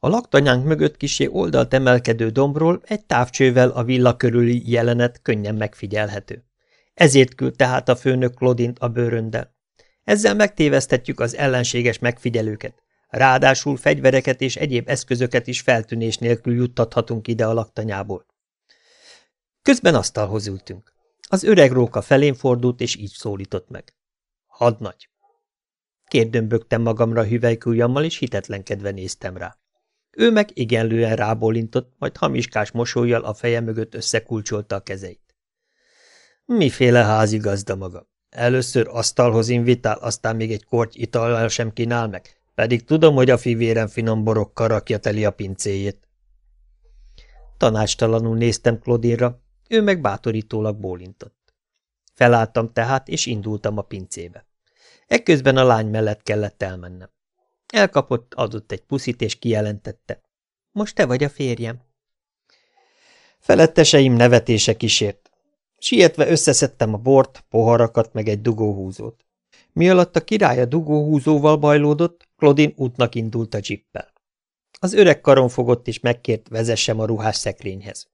A: A laktanyánk mögött kisé oldalt emelkedő dombról egy távcsővel a villa körüli jelenet könnyen megfigyelhető. Ezért küld tehát a főnök Klodint a bőröndel. Ezzel megtéveszthetjük az ellenséges megfigyelőket. Ráadásul fegyvereket és egyéb eszközöket is feltűnés nélkül juttathatunk ide a laktanyából. Közben asztalhoz ültünk. Az öreg róka felén fordult, és így szólított meg. Hadnagy! Kérdömbögtem magamra hüvelykújjammal, és hitetlenkedve néztem rá. Ő meg igenlően rábólintott, majd hamiskás mosolyjal a feje mögött összekulcsolta a kezeit. Miféle házigazda maga? Először asztalhoz invitál, aztán még egy korty itallal sem kínál meg, pedig tudom, hogy a fivérem finom borokkal rakja teli a pincéjét. Tanácstalanul néztem Klodinra, ő meg bátorítólag bólintott. Felálltam tehát, és indultam a pincébe. Ekközben a lány mellett kellett elmennem. Elkapott, adott egy puszit, és kijelentette. Most te vagy a férjem. Feletteseim nevetése kísért. Sietve összeszedtem a bort, poharakat, meg egy dugóhúzót. Mi alatt a király a dugóhúzóval bajlódott, Klodin útnak indult a csippel. Az öreg karon fogott és megkért, vezessem a ruhás szekrényhez.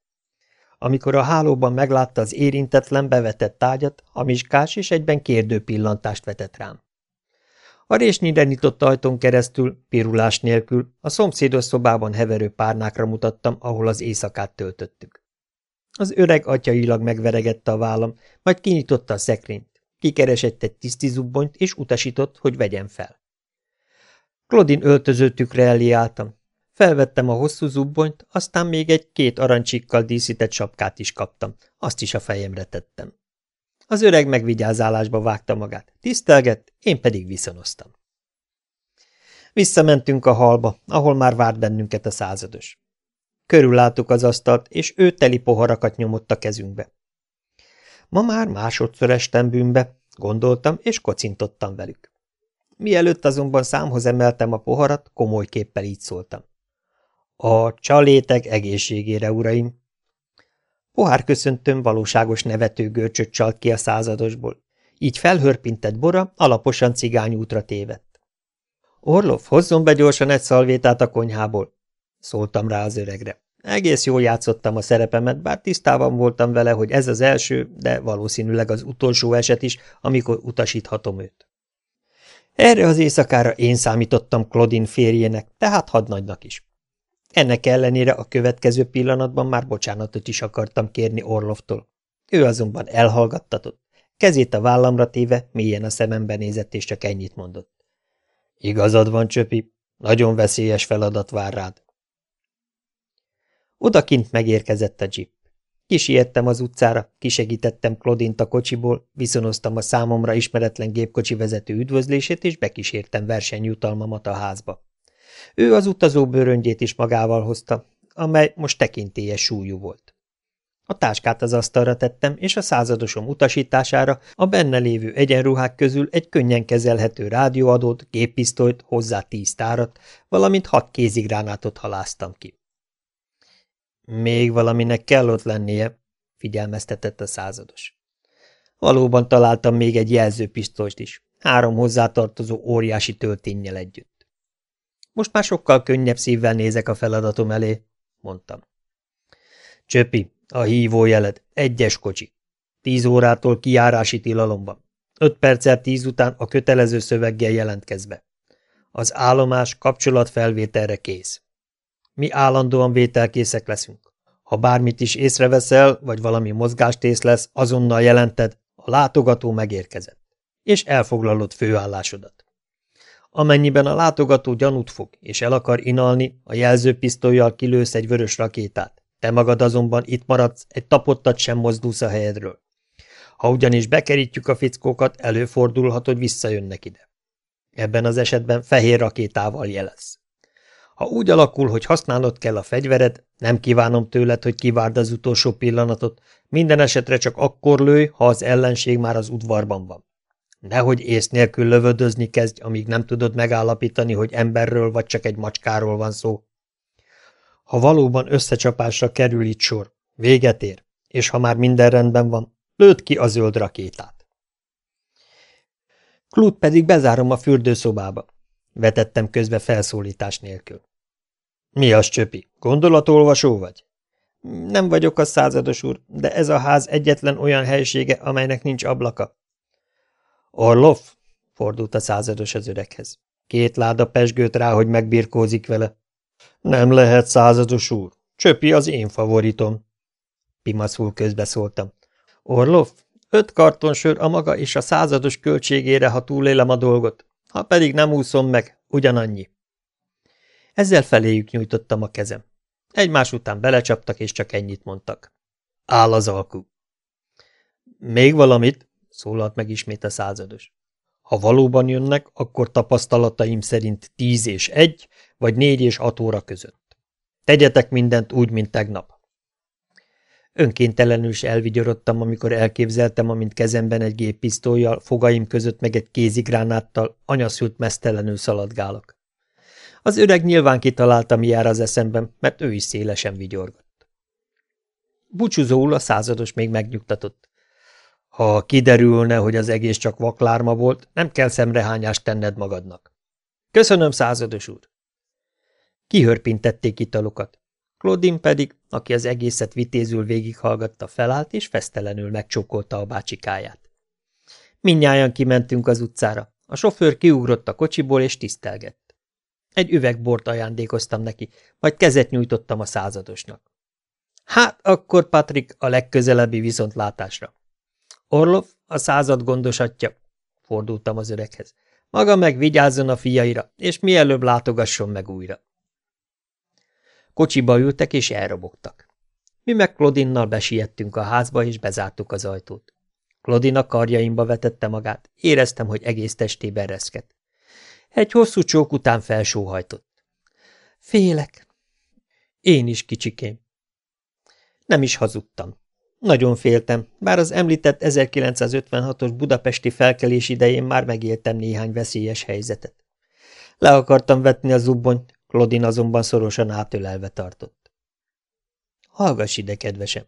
A: Amikor a hálóban meglátta az érintetlen bevetett tárgyat, miskás és egyben kérdő pillantást vetett rám. A résnyire nyitott ajtón keresztül, pirulás nélkül, a szomszédos szobában heverő párnákra mutattam, ahol az éjszakát töltöttük. Az öreg atyailag megveregette a vállam, majd kinyitotta a szekrényt, kikeresett egy tisztizubbonyt, és utasított, hogy vegyem fel. Klodin öltöző tükre elé álltam, Felvettem a hosszú zubbonyt, aztán még egy két arancsikkal díszített sapkát is kaptam, azt is a fejemre tettem. Az öreg megvigyázálásba vágta magát, tisztelgett, én pedig viszonoztam. Visszamentünk a halba, ahol már várt bennünket a százados. Körülláttuk az asztalt, és ő teli poharakat nyomott a kezünkbe. Ma már másodszor estem bűnbe, gondoltam, és kocintottam velük. Mielőtt azonban számhoz emeltem a poharat, komoly képpel így szóltam. A csalétek egészségére, uraim! Pohár köszöntőm valóságos nevető görcsöt csalt ki a századosból. Így felhörpintett bora, alaposan cigányútra tévedt. Orlov, hozzon be gyorsan egy szalvétát a konyhából, szóltam rá az öregre. Egész jól játszottam a szerepemet, bár tisztában voltam vele, hogy ez az első, de valószínűleg az utolsó eset is, amikor utasíthatom őt. Erre az éjszakára én számítottam Claudine férjének, tehát hadnagynak is. Ennek ellenére a következő pillanatban már bocsánatot is akartam kérni Orlovtól. Ő azonban elhallgattatott. Kezét a vállamra téve, mélyen a szemembe nézett, és csak ennyit mondott. Igazad van, Csöpi, nagyon veszélyes feladat vár rád. Odakint megérkezett a jeep. Kisiettem az utcára, kisegítettem Klodint a kocsiból, viszonoztam a számomra ismeretlen gépkocsi vezető üdvözlését, és bekísértem versenyjutalmamat a házba. Ő az utazó bőröngyét is magával hozta, amely most tekintélyes súlyú volt. A táskát az asztalra tettem, és a századosom utasítására a benne lévő egyenruhák közül egy könnyen kezelhető rádióadót, géppisztolyt, hozzá tíz tárat, valamint hat kézigránátot haláztam ki. Még valaminek kell ott lennie, figyelmeztetett a százados. Valóban találtam még egy jelzőpisztolyt is, három hozzátartozó óriási tölténnyel együtt. Most már sokkal könnyebb szívvel nézek a feladatom elé, mondtam. Csöpi, a hívójeled, egyes kocsi. Tíz órától kiárási tilalomban. Öt perccel tíz után a kötelező szöveggel jelentkezz be. Az állomás kapcsolatfelvételre kész. Mi állandóan vételkészek leszünk. Ha bármit is észreveszel, vagy valami mozgástész lesz, azonnal jelented, a látogató megérkezett, és elfoglalod főállásodat. Amennyiben a látogató gyanút fog, és el akar inalni, a jelzőpisztolyjal kilősz egy vörös rakétát. Te magad azonban itt maradsz, egy tapottat sem mozdulsz a helyedről. Ha ugyanis bekerítjük a fickókat, előfordulhat, hogy visszajönnek ide. Ebben az esetben fehér rakétával jelez. Ha úgy alakul, hogy használnod kell a fegyvered, nem kívánom tőled, hogy kivárd az utolsó pillanatot, minden esetre csak akkor lőj, ha az ellenség már az udvarban van. Nehogy ész nélkül lövödözni kezdj, amíg nem tudod megállapítani, hogy emberről vagy csak egy macskáról van szó. Ha valóban összecsapásra kerül itt sor, véget ér, és ha már minden rendben van, lőd ki a zöld rakétát. Klut pedig bezárom a fürdőszobába. Vetettem közbe felszólítás nélkül. Mi az, Csöpi? Gondolatolvasó vagy? Nem vagyok a százados úr, de ez a ház egyetlen olyan helysége, amelynek nincs ablaka. Orlov? fordult a százados az öreghez. Két láda pesgőt rá, hogy megbirkózik vele. Nem lehet, százados úr. Csöpi az én favoritom. Pimaszul közbeszóltam. Orlov, öt kartonsör a maga és a százados költségére, ha túlélem a dolgot. Ha pedig nem úszom meg, ugyanannyi. Ezzel feléjük nyújtottam a kezem. Egymás után belecsaptak, és csak ennyit mondtak. Áll az alkú. Még valamit, szólalt meg ismét a százados. Ha valóban jönnek, akkor tapasztalataim szerint tíz és egy, vagy négy és hat óra között. Tegyetek mindent úgy, mint tegnap. Önkéntelenül is elvigyorodtam, amikor elképzeltem, amint kezemben egy géppisztolyjal, fogaim között meg egy kézigránáttal, anyaszült mesztelenül szaladgálok. Az öreg nyilván kitalálta, mi jár az eszemben, mert ő is szélesen vigyorgott. Búcsúzóul a százados még megnyugtatott. Ha kiderülne, hogy az egész csak vaklárma volt, nem kell szemrehányást tenned magadnak. Köszönöm, százados úr! Kihörpintették italokat. Claudine pedig, aki az egészet vitézül végighallgatta, felállt és fesztelenül megcsókolta a bácsikáját. Mindnyájan kimentünk az utcára. A sofőr kiugrott a kocsiból és tisztelgett. Egy üveg bort ajándékoztam neki, majd kezet nyújtottam a századosnak. Hát akkor, Patrik, a legközelebbi viszontlátásra. Orlov, a század gondosatja, fordultam az öreghez. Maga meg vigyázzon a fiaira, és mielőbb látogasson meg újra. Kocsiba ültek és elrobogtak. Mi meg Klodinnal besiettünk a házba, és bezártuk az ajtót. Klodina karjaimba vetette magát, éreztem, hogy egész testében reszket. Egy hosszú csók után felsóhajtott. Félek. Én is, kicsikém. Nem is hazudtam. Nagyon féltem, bár az említett 1956-os budapesti felkelés idején már megéltem néhány veszélyes helyzetet. Le akartam vetni a zubbonyt, Klodin azonban szorosan átölelve tartott. Hallgass ide, kedvesem!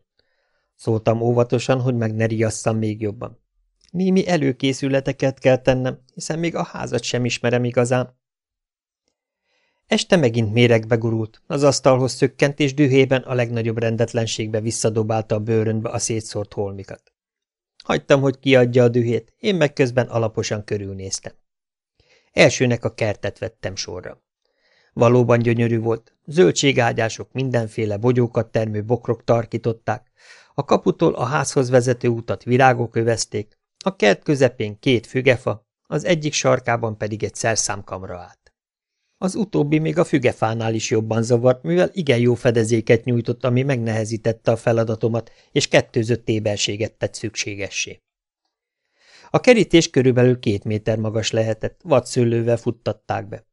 A: Szóltam óvatosan, hogy meg ne még jobban. Némi előkészületeket kell tennem, hiszen még a házat sem ismerem igazán. Este megint méregbe gurult, az asztalhoz szökkent, és dühében a legnagyobb rendetlenségbe visszadobálta a bőrönbe a szétszórt holmikat. Hagytam, hogy kiadja a dühét, én meg közben alaposan körülnéztem. Elsőnek a kertet vettem sorra. Valóban gyönyörű volt, zöldségágyások mindenféle bogyókat termő bokrok tarkították, a kaputól a házhoz vezető utat virágok övezték, a kert közepén két fügefa, az egyik sarkában pedig egy szerszámkamra állt. Az utóbbi még a fügefánál is jobban zavart, mivel igen jó fedezéket nyújtott, ami megnehezítette a feladatomat, és kettőzött éberséget tett szükségessé. A kerítés körülbelül két méter magas lehetett, vadszőlővel futtatták be.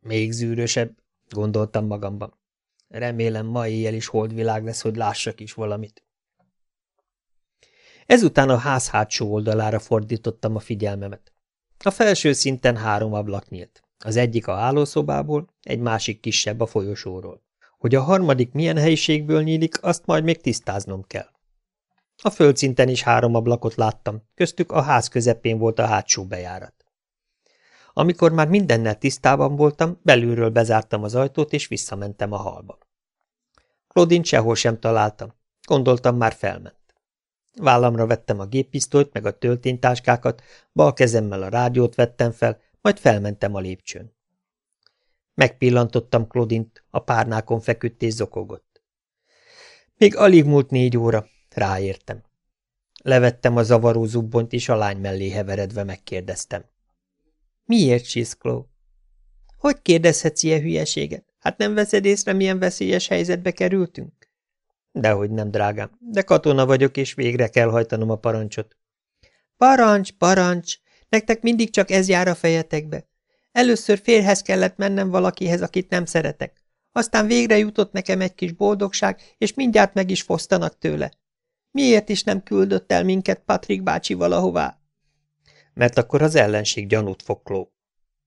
A: Még zűrösebb, gondoltam magamban. Remélem ma éjjel is holdvilág lesz, hogy lássak is valamit. Ezután a ház hátsó oldalára fordítottam a figyelmemet. A felső szinten három ablak nyílt. Az egyik a hálószobából, egy másik kisebb a folyosóról. Hogy a harmadik milyen helyiségből nyílik, azt majd még tisztáznom kell. A földszinten is három ablakot láttam, köztük a ház közepén volt a hátsó bejárat. Amikor már mindennel tisztában voltam, belülről bezártam az ajtót, és visszamentem a halba. Claudine sehol sem találtam. Gondoltam, már felment. Vállamra vettem a géppisztolyt, meg a tölténytáskákat, bal kezemmel a rádiót vettem fel, majd felmentem a lépcsőn. Megpillantottam Klodint, a párnákon feküdt és zokogott. Még alig múlt négy óra, ráértem. Levettem a zavaró zubbonyt, és a lány mellé heveredve megkérdeztem. Miért, Csiszkló? Hogy kérdezhetsz ilyen hülyeséget? Hát nem veszed észre, milyen veszélyes helyzetbe kerültünk? Dehogy nem, drágám, de katona vagyok, és végre kell hajtanom a parancsot. Parancs, parancs! Nektek mindig csak ez jár a fejetekbe. Először férhez kellett mennem valakihez, akit nem szeretek. Aztán végre jutott nekem egy kis boldogság, és mindjárt meg is fosztanak tőle. Miért is nem küldött el minket Patrik bácsi valahová? Mert akkor az ellenség gyanút fog kló.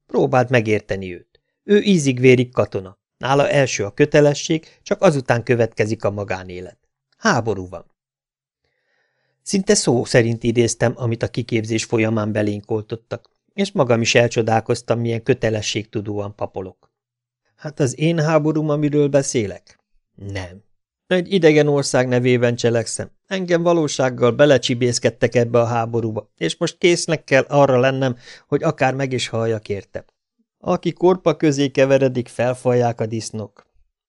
A: Próbáld megérteni őt. Ő ízig-vérig katona. Nála első a kötelesség, csak azután következik a magánélet. Háború van. Szinte szó szerint idéztem, amit a kiképzés folyamán belénk oltottak, és magam is elcsodálkoztam, milyen kötelességtudóan papolok. Hát az én háborúm, amiről beszélek? Nem. Egy idegen ország nevében cselekszem. Engem valósággal belecsibészkedtek ebbe a háborúba, és most késznek kell arra lennem, hogy akár meg is halljak érte. Aki korpa közé keveredik, felfalják a disznók.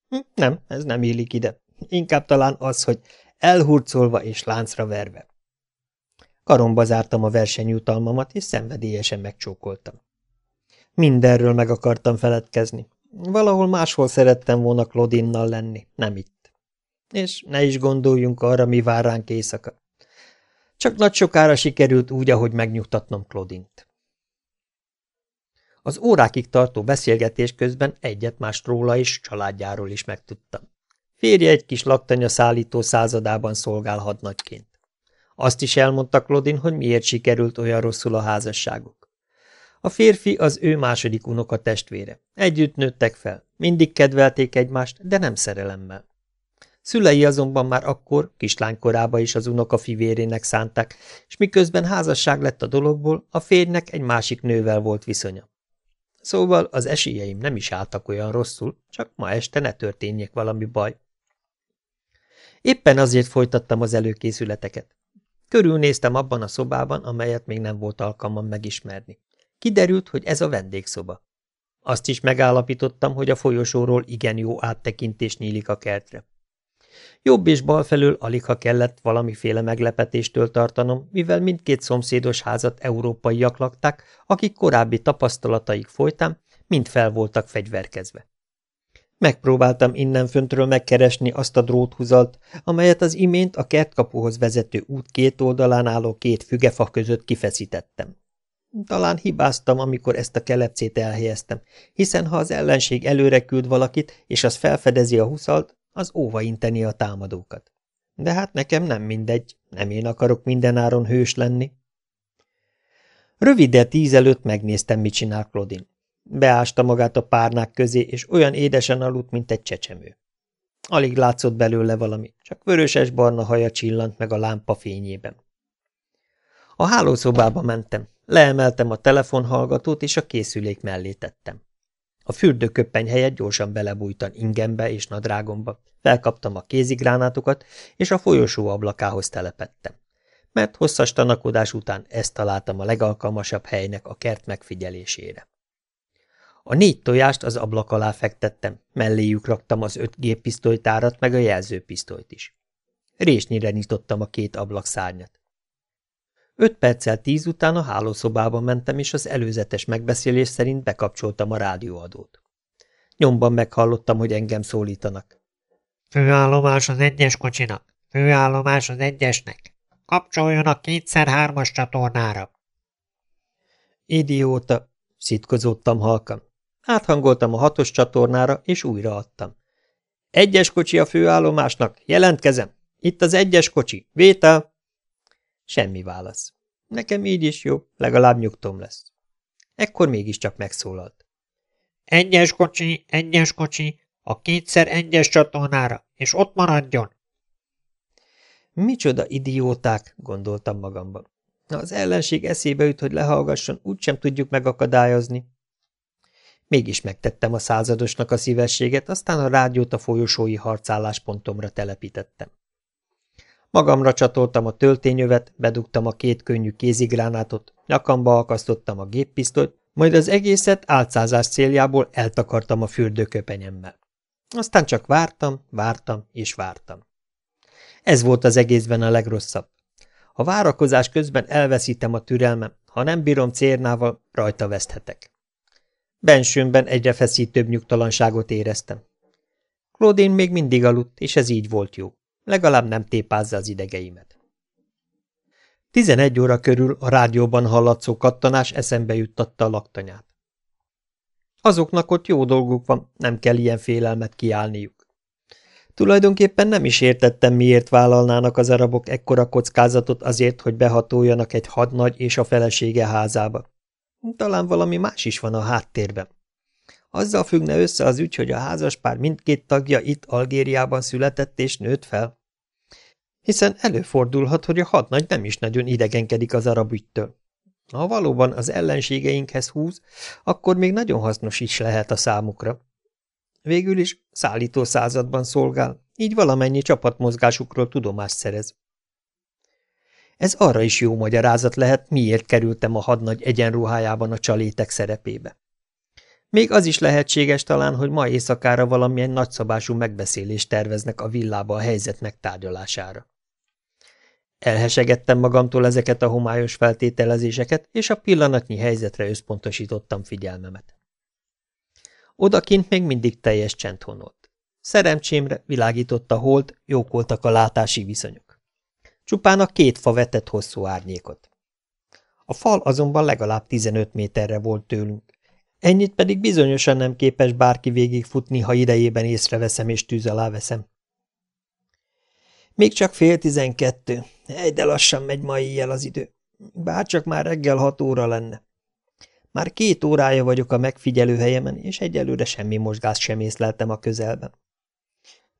A: Hm, nem, ez nem illik ide. Inkább talán az, hogy elhurcolva és láncra verve. Karomba zártam a versenyjutalmamat, és szenvedélyesen megcsókoltam. Mindenről meg akartam feledkezni. Valahol máshol szerettem volna Klodinnal lenni, nem itt. És ne is gondoljunk arra, mi vár ránk éjszaka. Csak nagy sokára sikerült úgy, ahogy megnyugtatnom Klodint. Az órákig tartó beszélgetés közben egyet más róla és családjáról is megtudtam. Férje egy kis laktanya szállító századában szolgál hadnagyként. Azt is elmondta Klodin, hogy miért sikerült olyan rosszul a házasságuk. A férfi az ő második unoka testvére. Együtt nőttek fel, mindig kedvelték egymást, de nem szerelemmel. Szülei azonban már akkor, kislánykorában is az unoka fivérének szánták, és miközben házasság lett a dologból, a férjnek egy másik nővel volt viszonya. Szóval az esélyeim nem is álltak olyan rosszul, csak ma este ne történjék valami baj. Éppen azért folytattam az előkészületeket. Körülnéztem abban a szobában, amelyet még nem volt alkalmam megismerni. Kiderült, hogy ez a vendégszoba. Azt is megállapítottam, hogy a folyosóról igen jó áttekintés nyílik a kertre. Jobb és bal felől alig ha kellett valamiféle meglepetéstől tartanom, mivel mindkét szomszédos házat európaiak lakták, akik korábbi tapasztalataik folytán mind fel voltak fegyverkezve. Megpróbáltam innen föntről megkeresni azt a dróthuzalt, amelyet az imént a kertkapuhoz vezető út két oldalán álló két fügefa között kifeszítettem. Talán hibáztam, amikor ezt a kelepcét elhelyeztem, hiszen ha az ellenség előre küld valakit, és az felfedezi a huszalt, az óva inteni a támadókat. De hát nekem nem mindegy, nem én akarok mindenáron hős lenni. Röviddel tíz előtt megnéztem, mit csinál Claudine. Beásta magát a párnák közé, és olyan édesen aludt, mint egy csecsemő. Alig látszott belőle valami, csak vöröses-barna haja csillant meg a lámpa fényében. A hálószobába mentem, leemeltem a telefonhallgatót, és a készülék mellé tettem. A fürdőköppeny helyett gyorsan belebújtan ingembe és nadrágomba, felkaptam a kézigránátokat, és a folyosó ablakához telepettem. Mert hosszas tanakodás után ezt találtam a legalkalmasabb helynek a kert megfigyelésére. A négy tojást az ablak alá fektettem, melléjük raktam az öt géppisztolytárat meg a jelzőpisztolyt is. Résnyire nyitottam a két ablakszárnyat. Öt perccel tíz után a hálószobába mentem, és az előzetes megbeszélés szerint bekapcsoltam a rádióadót. Nyomban meghallottam, hogy engem szólítanak.
B: Főállomás az egyes kocsinak, főállomás az egyesnek. Kapcsoljon a kétszer-hármas csatornára.
A: Idióta, szitkozottam halkan. Áthangoltam a hatos csatornára, és újra adtam. Egyes kocsi a főállomásnak, jelentkezem. Itt az egyes kocsi, vétel. Semmi válasz. Nekem így is jó, legalább nyugtom lesz. Ekkor mégiscsak megszólalt.
B: Egyes kocsi, egyes kocsi, a kétszer egyes csatornára, és ott maradjon.
A: Micsoda idióták, gondoltam magamban. Az ellenség eszébe jut, hogy lehallgasson, úgysem tudjuk megakadályozni. Mégis megtettem a századosnak a szívességet, aztán a rádiót a folyosói harcálláspontomra telepítettem. Magamra csatoltam a töltényövet, bedugtam a két könnyű kézigránátot, nyakamba akasztottam a géppisztolyt, majd az egészet álcázás céljából eltakartam a fürdőköpenyemmel. Aztán csak vártam, vártam és vártam. Ez volt az egészben a legrosszabb. A várakozás közben elveszítem a türelmem, ha nem bírom cérnával, rajta veszthetek. Bensőmben egyre feszítőbb nyugtalanságot éreztem. Claudine még mindig aludt, és ez így volt jó. Legalább nem tépázza az idegeimet. Tizenegy óra körül a rádióban hallatszó kattanás eszembe juttatta a laktanyát. Azoknak ott jó dolguk van, nem kell ilyen félelmet kiállniuk. Tulajdonképpen nem is értettem, miért vállalnának az arabok ekkora kockázatot azért, hogy behatoljanak egy hadnagy és a felesége házába. Talán valami más is van a háttérben. Azzal függne össze az ügy, hogy a házaspár mindkét tagja itt Algériában született és nőtt fel. Hiszen előfordulhat, hogy a hadnagy nem is nagyon idegenkedik az arab ügytől. Ha valóban az ellenségeinkhez húz, akkor még nagyon hasznos is lehet a számukra. Végül is szállító században szolgál, így valamennyi csapatmozgásukról tudomást szerez. Ez arra is jó magyarázat lehet, miért kerültem a hadnagy egyenruhájában a csalétek szerepébe. Még az is lehetséges talán, hogy ma éjszakára valamilyen nagyszabású megbeszélést terveznek a villába a helyzet megtárgyalására. Elhesegettem magamtól ezeket a homályos feltételezéseket, és a pillanatnyi helyzetre összpontosítottam figyelmemet. Odakint még mindig teljes csend honolt. Szerencsémre világított a hold, jók voltak a látási viszonyok. Csupán a két fa vetett hosszú árnyékot. A fal azonban legalább 15 méterre volt tőlünk, ennyit pedig bizonyosan nem képes bárki végigfutni, ha idejében észreveszem és tűz alá veszem. Még csak fél tizenkettő, de lassan megy ma éjjel az idő. Bárcsak már reggel hat óra lenne. Már két órája vagyok a megfigyelő helyemen, és egyelőre semmi mozgást sem észleltem a közelben.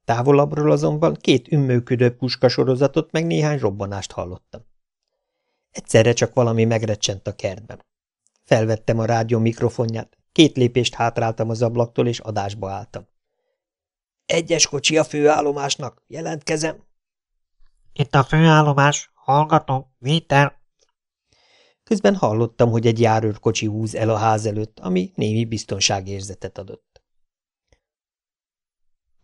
A: Távolabbról azonban két ümmőködő puskasorozatot meg néhány robbanást hallottam. Egyszerre csak valami megrecsent a kertben. Felvettem a rádió mikrofonját, két lépést hátráltam az ablaktól, és adásba álltam. Egyes kocsi a főállomásnak, jelentkezem.
B: Itt a főállomás, hallgatom, Vétel.
A: Közben hallottam, hogy egy járőrkocsi húz el a ház előtt, ami némi biztonságérzetet adott.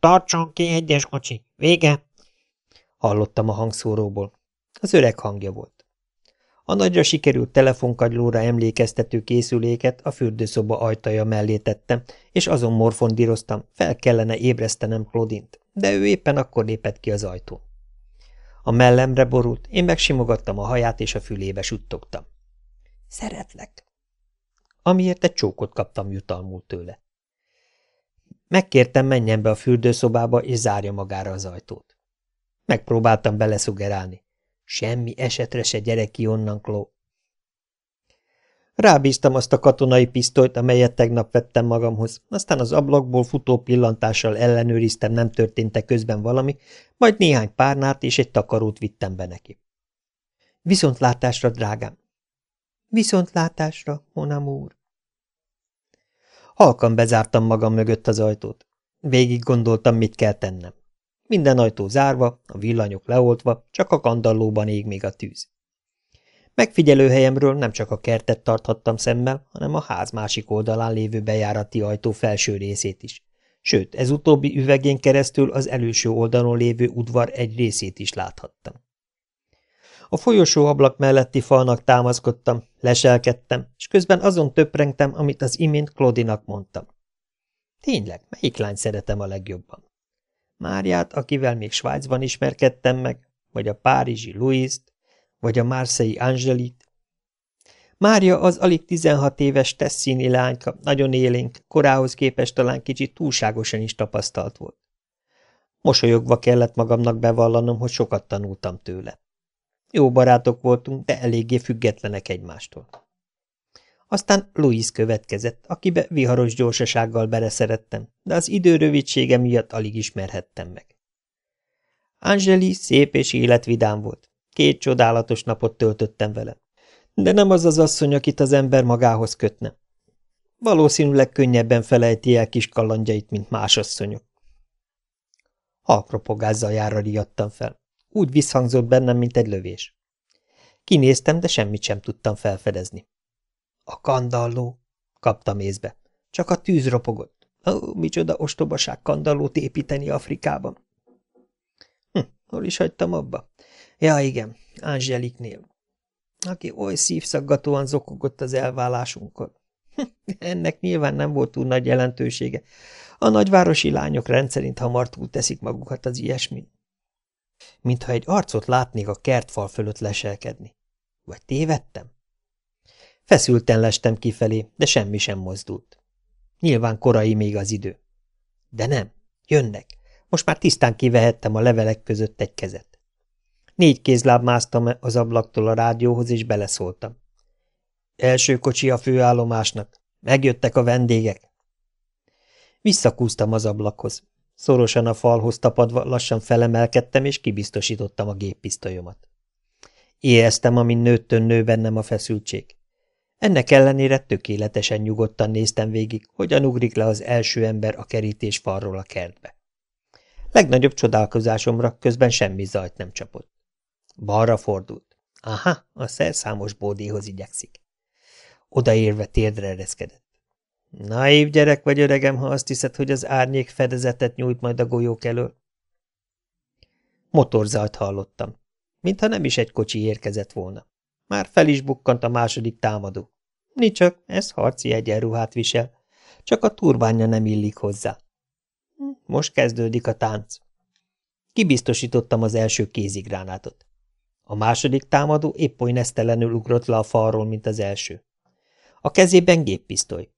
B: Tartson ki, egyes kocsi, vége!
A: Hallottam a hangszóróból. Az öreg hangja volt. A nagyra sikerült telefonkagylóra emlékeztető készüléket a fürdőszoba ajtaja mellé tettem, és azon morfondíroztam, fel kellene ébresztenem Klodint, de ő éppen akkor lépett ki az ajtón. A mellemre borult, én megsimogattam a haját, és a fülébe suttogtam. Szeretlek. Amiért egy csókot kaptam jutalmul tőle. Megkértem, menjen be a fürdőszobába, és zárja magára az ajtót. Megpróbáltam beleszugerálni. Semmi esetre se gyere ki onnan, Kló. Rábíztam azt a katonai pisztolyt, amelyet tegnap vettem magamhoz, aztán az ablakból futó pillantással ellenőriztem, nem történte közben valami, majd néhány párnát és egy takarót vittem be neki. Viszontlátásra, drágám! Viszontlátásra, monam úr! Halkan bezártam magam mögött az ajtót. Végig gondoltam, mit kell tennem. Minden ajtó zárva, a villanyok leoltva, csak a kandallóban ég még a tűz. Megfigyelőhelyemről nem csak a kertet tarthattam szemmel, hanem a ház másik oldalán lévő bejárati ajtó felső részét is. Sőt, ez utóbbi üvegén keresztül az előső oldalon lévő udvar egy részét is láthattam. A folyosó ablak melletti falnak támaszkodtam, leselkedtem, és közben azon töprengtem, amit az imént Klodinak mondtam. Tényleg, melyik lány szeretem a legjobban? Máriát, akivel még Svájcban ismerkedtem meg, vagy a párizsi Louis-t, vagy a Marseille Angelit. Mária az alig 16 éves tesszíni lányka, nagyon élénk, korához képest talán kicsit túlságosan is tapasztalt volt. Mosolyogva kellett magamnak bevallanom, hogy sokat tanultam tőle. Jó barátok voltunk, de eléggé függetlenek egymástól. Aztán Louis következett, akibe viharos gyorsasággal bereszerettem, de az idő rövidsége miatt alig ismerhettem meg. Angeli szép és életvidám volt. Két csodálatos napot töltöttem vele. De nem az az asszony, akit az ember magához kötne. Valószínűleg könnyebben felejti el kis kalandjait, mint más asszonyok. Halpropogázzal riadtam fel. Úgy visszhangzott bennem, mint egy lövés. Kinéztem, de semmit sem tudtam felfedezni. A kandalló, kaptam észbe. Csak a tűz ropogott. Ó, micsoda ostobaság kandallót építeni Afrikában. Hm, Hol is hagytam abba? Ja, igen, Angeliknél. Aki oly szívszaggatóan zokogott az elvállásunkkor. Ennek nyilván nem volt túl nagy jelentősége. A nagyvárosi lányok rendszerint hamar túl teszik magukat az ilyesmin. Mintha egy arcot látnék a kertfal fölött leselkedni. Vagy tévedtem? Feszülten lestem kifelé, de semmi sem mozdult. Nyilván korai még az idő. De nem, jönnek. Most már tisztán kivehettem a levelek között egy kezet. Négy kézláb másztam az ablaktól a rádióhoz, és beleszóltam. Első kocsi a főállomásnak. Megjöttek a vendégek. Visszakúztam az ablakhoz. Szorosan a falhoz tapadva lassan felemelkedtem, és kibiztosítottam a géppisztolyomat. Éreztem, amin nőttön nő bennem a feszültség. Ennek ellenére tökéletesen nyugodtan néztem végig, hogyan ugrik le az első ember a kerítés falról a kertbe. Legnagyobb csodálkozásomra közben semmi zajt nem csapott. Balra fordult. Aha, a szerszámos bódéhoz igyekszik. Odaérve térdre ereszkedett. Naív gyerek vagy, öregem, ha azt hiszed, hogy az árnyék fedezetet nyújt majd a golyók elől. Motorzalt hallottam, mintha nem is egy kocsi érkezett volna. Már fel is bukkant a második támadó. Nicsak, ez harci egyenruhát visel, csak a turbánja nem illik hozzá. Most kezdődik a tánc. Kibiztosítottam az első kézigránátot. A második támadó épp oly nesztelenül ugrott le a falról, mint az első. A kezében géppisztoly.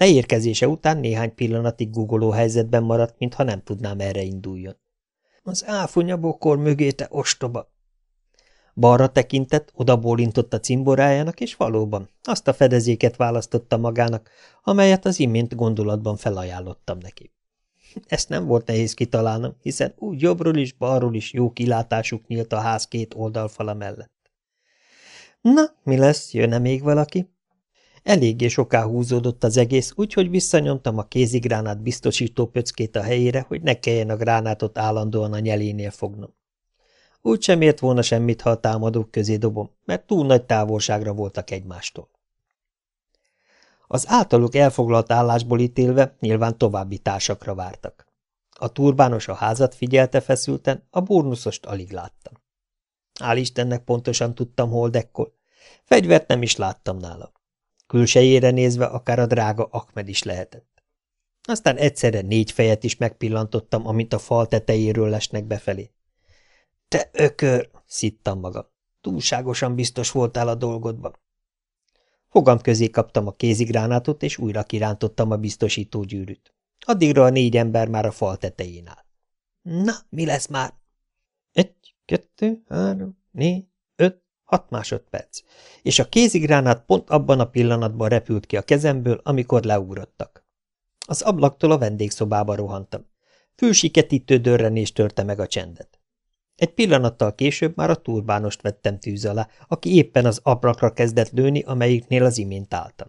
A: Leérkezése után néhány pillanatig gugoló helyzetben maradt, mintha nem tudnám erre induljon. Az áfonya bokor mögé, te ostoba! Balra tekintett, odabólintott a cimborájának, és valóban azt a fedezéket választotta magának, amelyet az imént gondolatban felajánlottam neki. Ezt nem volt nehéz kitalálnom, hiszen úgy jobbról is, balról is jó kilátásuk nyílt a ház két oldalfala mellett. Na, mi lesz, jön-e még valaki? Eléggé soká húzódott az egész, úgyhogy visszanyomtam a kézigránát biztosító pöckét a helyére, hogy ne kelljen a gránátot állandóan a nyelénél fognom. Úgy sem ért volna semmit, ha a támadók közé dobom, mert túl nagy távolságra voltak egymástól. Az általuk elfoglalt állásból ítélve nyilván további társakra vártak. A turbános a házat figyelte feszülten, a burnuszost alig láttam. Hál' Istennek pontosan tudtam, hol dekkol. Fegyvert nem is láttam nála. Külsejére nézve akár a drága Akmed is lehetett. Aztán egyszerre négy fejet is megpillantottam, amint a fal tetejéről lesnek befelé. – Te ökör! – szittam magam. Túlságosan biztos voltál a dolgodban. Fogam közé kaptam a kézigránátot, és újra kirántottam a biztosító gyűrűt. Addigra a négy ember már a fal tetején áll. Na, mi lesz már? Egy, kettő, három, négy, hat másodperc, és a kézigránát pont abban a pillanatban repült ki a kezemből, amikor leugrottak. Az ablaktól a vendégszobába rohantam. Fülsiketítő dörrenés törte meg a csendet. Egy pillanattal később már a turbánost vettem tűz alá, aki éppen az abrakra kezdett lőni, amelyiknél az imént álltam.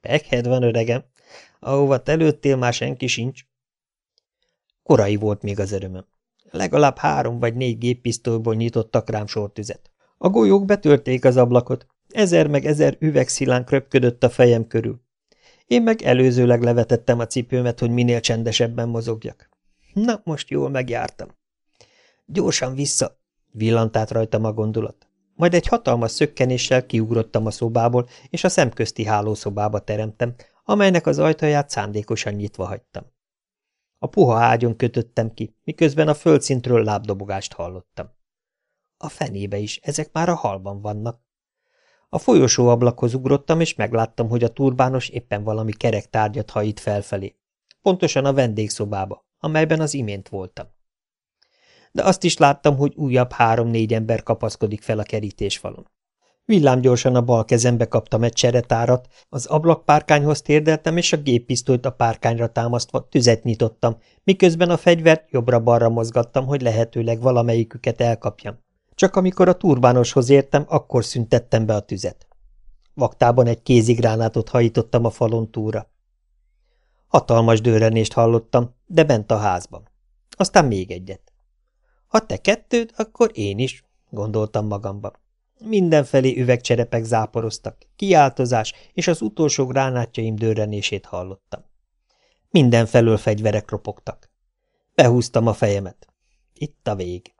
A: Pekhed van, öregem. Ahova te lőttél, már senki sincs. Korai volt még az örömöm. Legalább három vagy négy géppisztolyból nyitottak rám sortüzet. A golyók betörték az ablakot, ezer meg ezer üvegszilánk kröpködött a fejem körül. Én meg előzőleg levetettem a cipőmet, hogy minél csendesebben mozogjak. Na, most jól megjártam. Gyorsan vissza! Villant át rajtam a gondolat. Majd egy hatalmas szökkenéssel kiugrottam a szobából, és a szemközti hálószobába teremtem, amelynek az ajtaját szándékosan nyitva hagytam. A puha ágyon kötöttem ki, miközben a földszintről lábdobogást hallottam. A fenébe is, ezek már a halban vannak. A folyosó ablakhoz ugrottam, és megláttam, hogy a turbános éppen valami kerek tárgyat hajít felfelé. Pontosan a vendégszobába, amelyben az imént voltam de azt is láttam, hogy újabb három-négy ember kapaszkodik fel a kerítésfalon. Villámgyorsan a bal kezembe kaptam egy cseretárat, az ablakpárkányhoz térdeltem, és a géppisztolyt a párkányra támasztva tüzet nyitottam, miközben a fegyvert jobbra-balra mozgattam, hogy lehetőleg valamelyiküket elkapjam. Csak amikor a turbánoshoz értem, akkor szüntettem be a tüzet. Vaktában egy kézigránátot hajítottam a falon túra. Hatalmas dőrenést hallottam, de bent a házban. Aztán még egyet. Ha te kettőt, akkor én is, gondoltam magamban. Mindenfelé üvegcserepek záporoztak, kiáltozás és az utolsó gránátjaim dőrenését hallottam. Mindenfelől fegyverek ropogtak. Behúztam a fejemet. Itt a vég.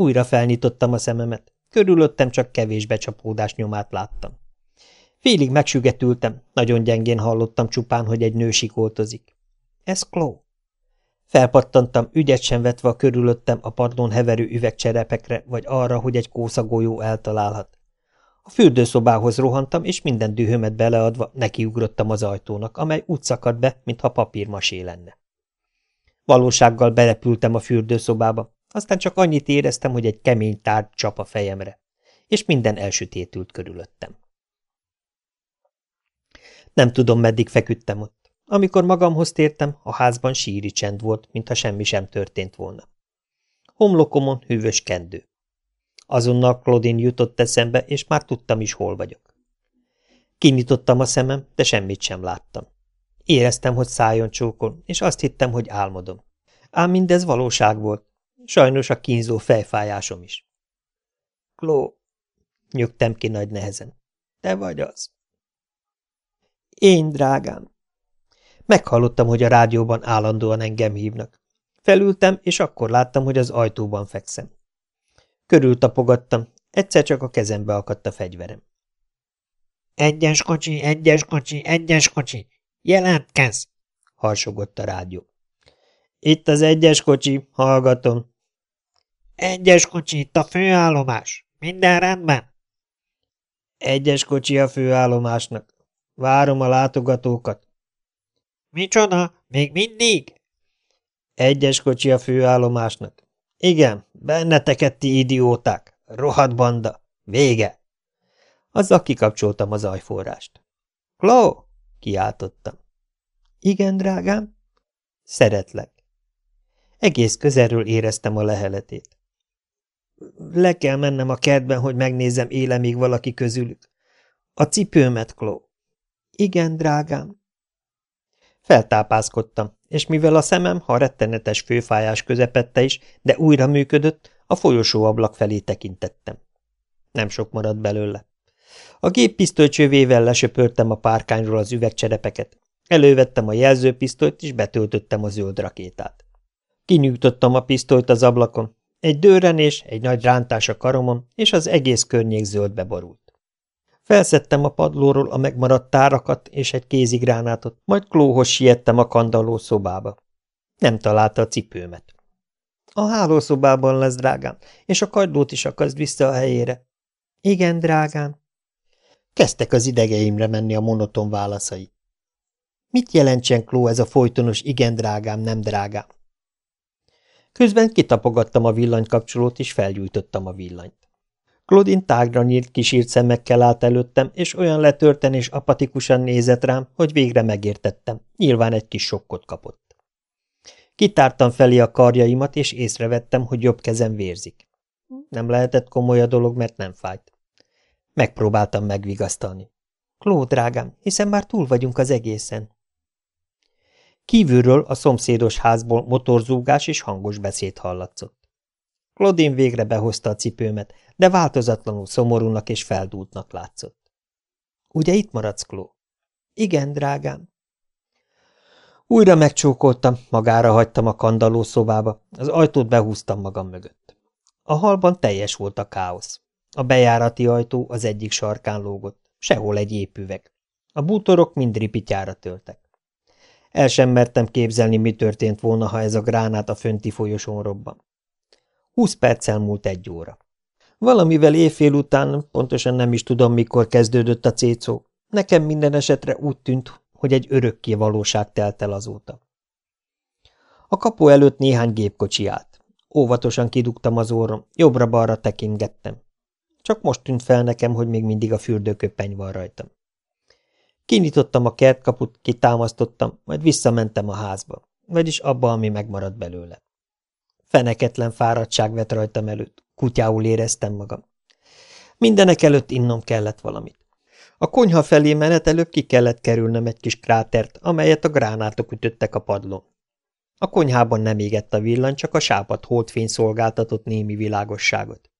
A: Újra felnyitottam a szememet. Körülöttem csak kevés becsapódás nyomát láttam. Félig megsügetültem, nagyon gyengén hallottam csupán, hogy egy nő sikoltozik. Ez Kló. Felpattantam, ügyet sem vetve a körülöttem a padlón heverő üvegcserepekre, vagy arra, hogy egy kószagolyó eltalálhat. A fürdőszobához rohantam, és minden dühömet beleadva nekiugrottam az ajtónak, amely úgy szakadt be, mintha papírmasé lenne. Valósággal berepültem a fürdőszobába, aztán csak annyit éreztem, hogy egy kemény tárgy csap a fejemre, és minden elsütétült körülöttem. Nem tudom, meddig feküdtem ott. Amikor magamhoz tértem, a házban síri csend volt, mintha semmi sem történt volna. Homlokomon hűvös kendő. Azonnal Claudin jutott eszembe, és már tudtam is, hol vagyok. Kinyitottam a szemem, de semmit sem láttam. Éreztem, hogy szájon csókol, és azt hittem, hogy álmodom. Ám mindez valóság volt. Sajnos a kínzó fejfájásom is. Kló, nyögtem ki nagy nehezen. Te vagy az. Én, drágám. Meghallottam, hogy a rádióban állandóan engem hívnak. Felültem, és akkor láttam, hogy az ajtóban fekszem. Körültapogattam, egyszer csak a kezembe akadt a fegyverem.
B: Egyes kocsi, egyes kocsi, egyes kocsi, jelentkezz!
A: harsogott a rádió. Itt az egyes kocsi, hallgatom.
B: Egyes kocsi, itt a főállomás. Minden rendben?
A: Egyes kocsi a főállomásnak. Várom a látogatókat.
B: Micsoda? Még mindig?
A: Egyes kocsi a főállomásnak. Igen, benneteket ti idióták. Rohadt banda. Vége. Azzal kikapcsoltam az ajforrást. Kló! kiáltottam. Igen, drágám? Szeretlek. Egész közelről éreztem a leheletét. Le kell mennem a kertben, hogy megnézzem, éle még valaki közülük. A cipőmet, Kló. Igen, drágám. Feltápászkodtam, és mivel a szemem, ha rettenetes főfájás közepette is, de újra működött, a folyosó ablak felé tekintettem. Nem sok maradt belőle. A géppisztolycsövével lesöpörtem a párkányról az üvegcserepeket. Elővettem a jelzőpisztolyt, és betöltöttem a zöld rakétát. Kinyújtottam a pisztolyt az ablakon. Egy dőrenés, egy nagy rántás a karomon, és az egész környék zöldbe borult. Felszettem a padlóról a megmaradt tárakat és egy kézigránátot, majd Klóhoz siettem a kandalló szobába. Nem találta a cipőmet. A hálószobában lesz, drágám, és a kagylót is akaszt vissza a helyére. Igen, drágám. Kezdtek az idegeimre menni a monoton válaszai. Mit jelentsen, Kló, ez a folytonos igen, drágám, nem drágám? Közben kitapogattam a villanykapcsolót, és felgyújtottam a villanyt. Claudine tágra nyílt kisírt szemekkel állt előttem, és olyan letörten és apatikusan nézett rám, hogy végre megértettem. Nyilván egy kis sokkot kapott. Kitártam felé a karjaimat, és észrevettem, hogy jobb kezem vérzik. Nem lehetett komoly a dolog, mert nem fájt. Megpróbáltam megvigasztalni. Kló, drágám, hiszen már túl vagyunk az egészen. Kívülről a szomszédos házból motorzúgás és hangos beszéd hallatszott. Claudine végre behozta a cipőmet, de változatlanul szomorúnak és feldúltnak látszott. Ugye itt maradsz, Kló? Igen, drágám. Újra megcsókoltam, magára hagytam a kandalló szobába, az ajtót behúztam magam mögött. A halban teljes volt a káosz. A bejárati ajtó az egyik sarkán lógott, sehol egy épüveg. A bútorok mind ripityára töltek. El sem mertem képzelni, mi történt volna, ha ez a gránát a fönti folyosón robban. Húsz perccel múlt egy óra. Valamivel éjfél után, pontosan nem is tudom, mikor kezdődött a cécó, nekem minden esetre úgy tűnt, hogy egy örökké valóság telt el azóta. A kapu előtt néhány gépkocsi állt. Óvatosan kidugtam az orrom, jobbra-balra tekingettem. Csak most tűnt fel nekem, hogy még mindig a fürdőköpeny van rajtam. Kinyitottam a kertkaput, kitámasztottam, majd visszamentem a házba, vagyis abba, ami megmaradt belőle. Feneketlen fáradtság vett rajtam előtt, kutyául éreztem magam. Mindenek előtt innom kellett valamit. A konyha felé menet előbb ki kellett kerülnöm egy kis krátert, amelyet a gránátok ütöttek a padlón. A konyhában nem égett a villany, csak a sápat holdfény szolgáltatott némi világosságot.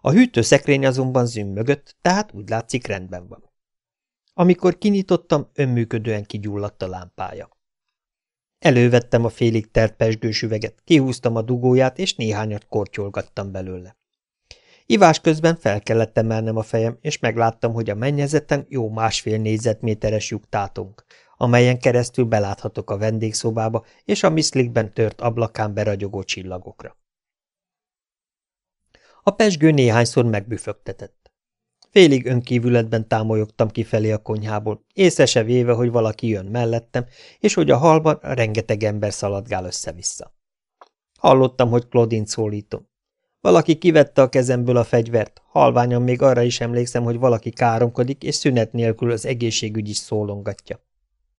A: A hűtőszekrény azonban zümmögött, tehát úgy látszik rendben van. Amikor kinyitottam, önműködően kigyulladt a lámpája. Elővettem a félig tert pesgős üveget, kihúztam a dugóját, és néhányat kortyolgattam belőle. Ivás közben fel kellett emelnem a fejem, és megláttam, hogy a mennyezeten jó másfél négyzetméteres lyuk tátunk, amelyen keresztül beláthatok a vendégszobába és a miszlikben tört ablakán beragyogó csillagokra. A pesgő néhányszor megbüfögtetett. Félig önkívületben támolyogtam kifelé a konyhából, észre se véve, hogy valaki jön mellettem, és hogy a halban rengeteg ember szaladgál össze-vissza. Hallottam, hogy Claudine szólítom. Valaki kivette a kezemből a fegyvert, halványan még arra is emlékszem, hogy valaki káromkodik, és szünet nélkül az egészségügy is szólongatja.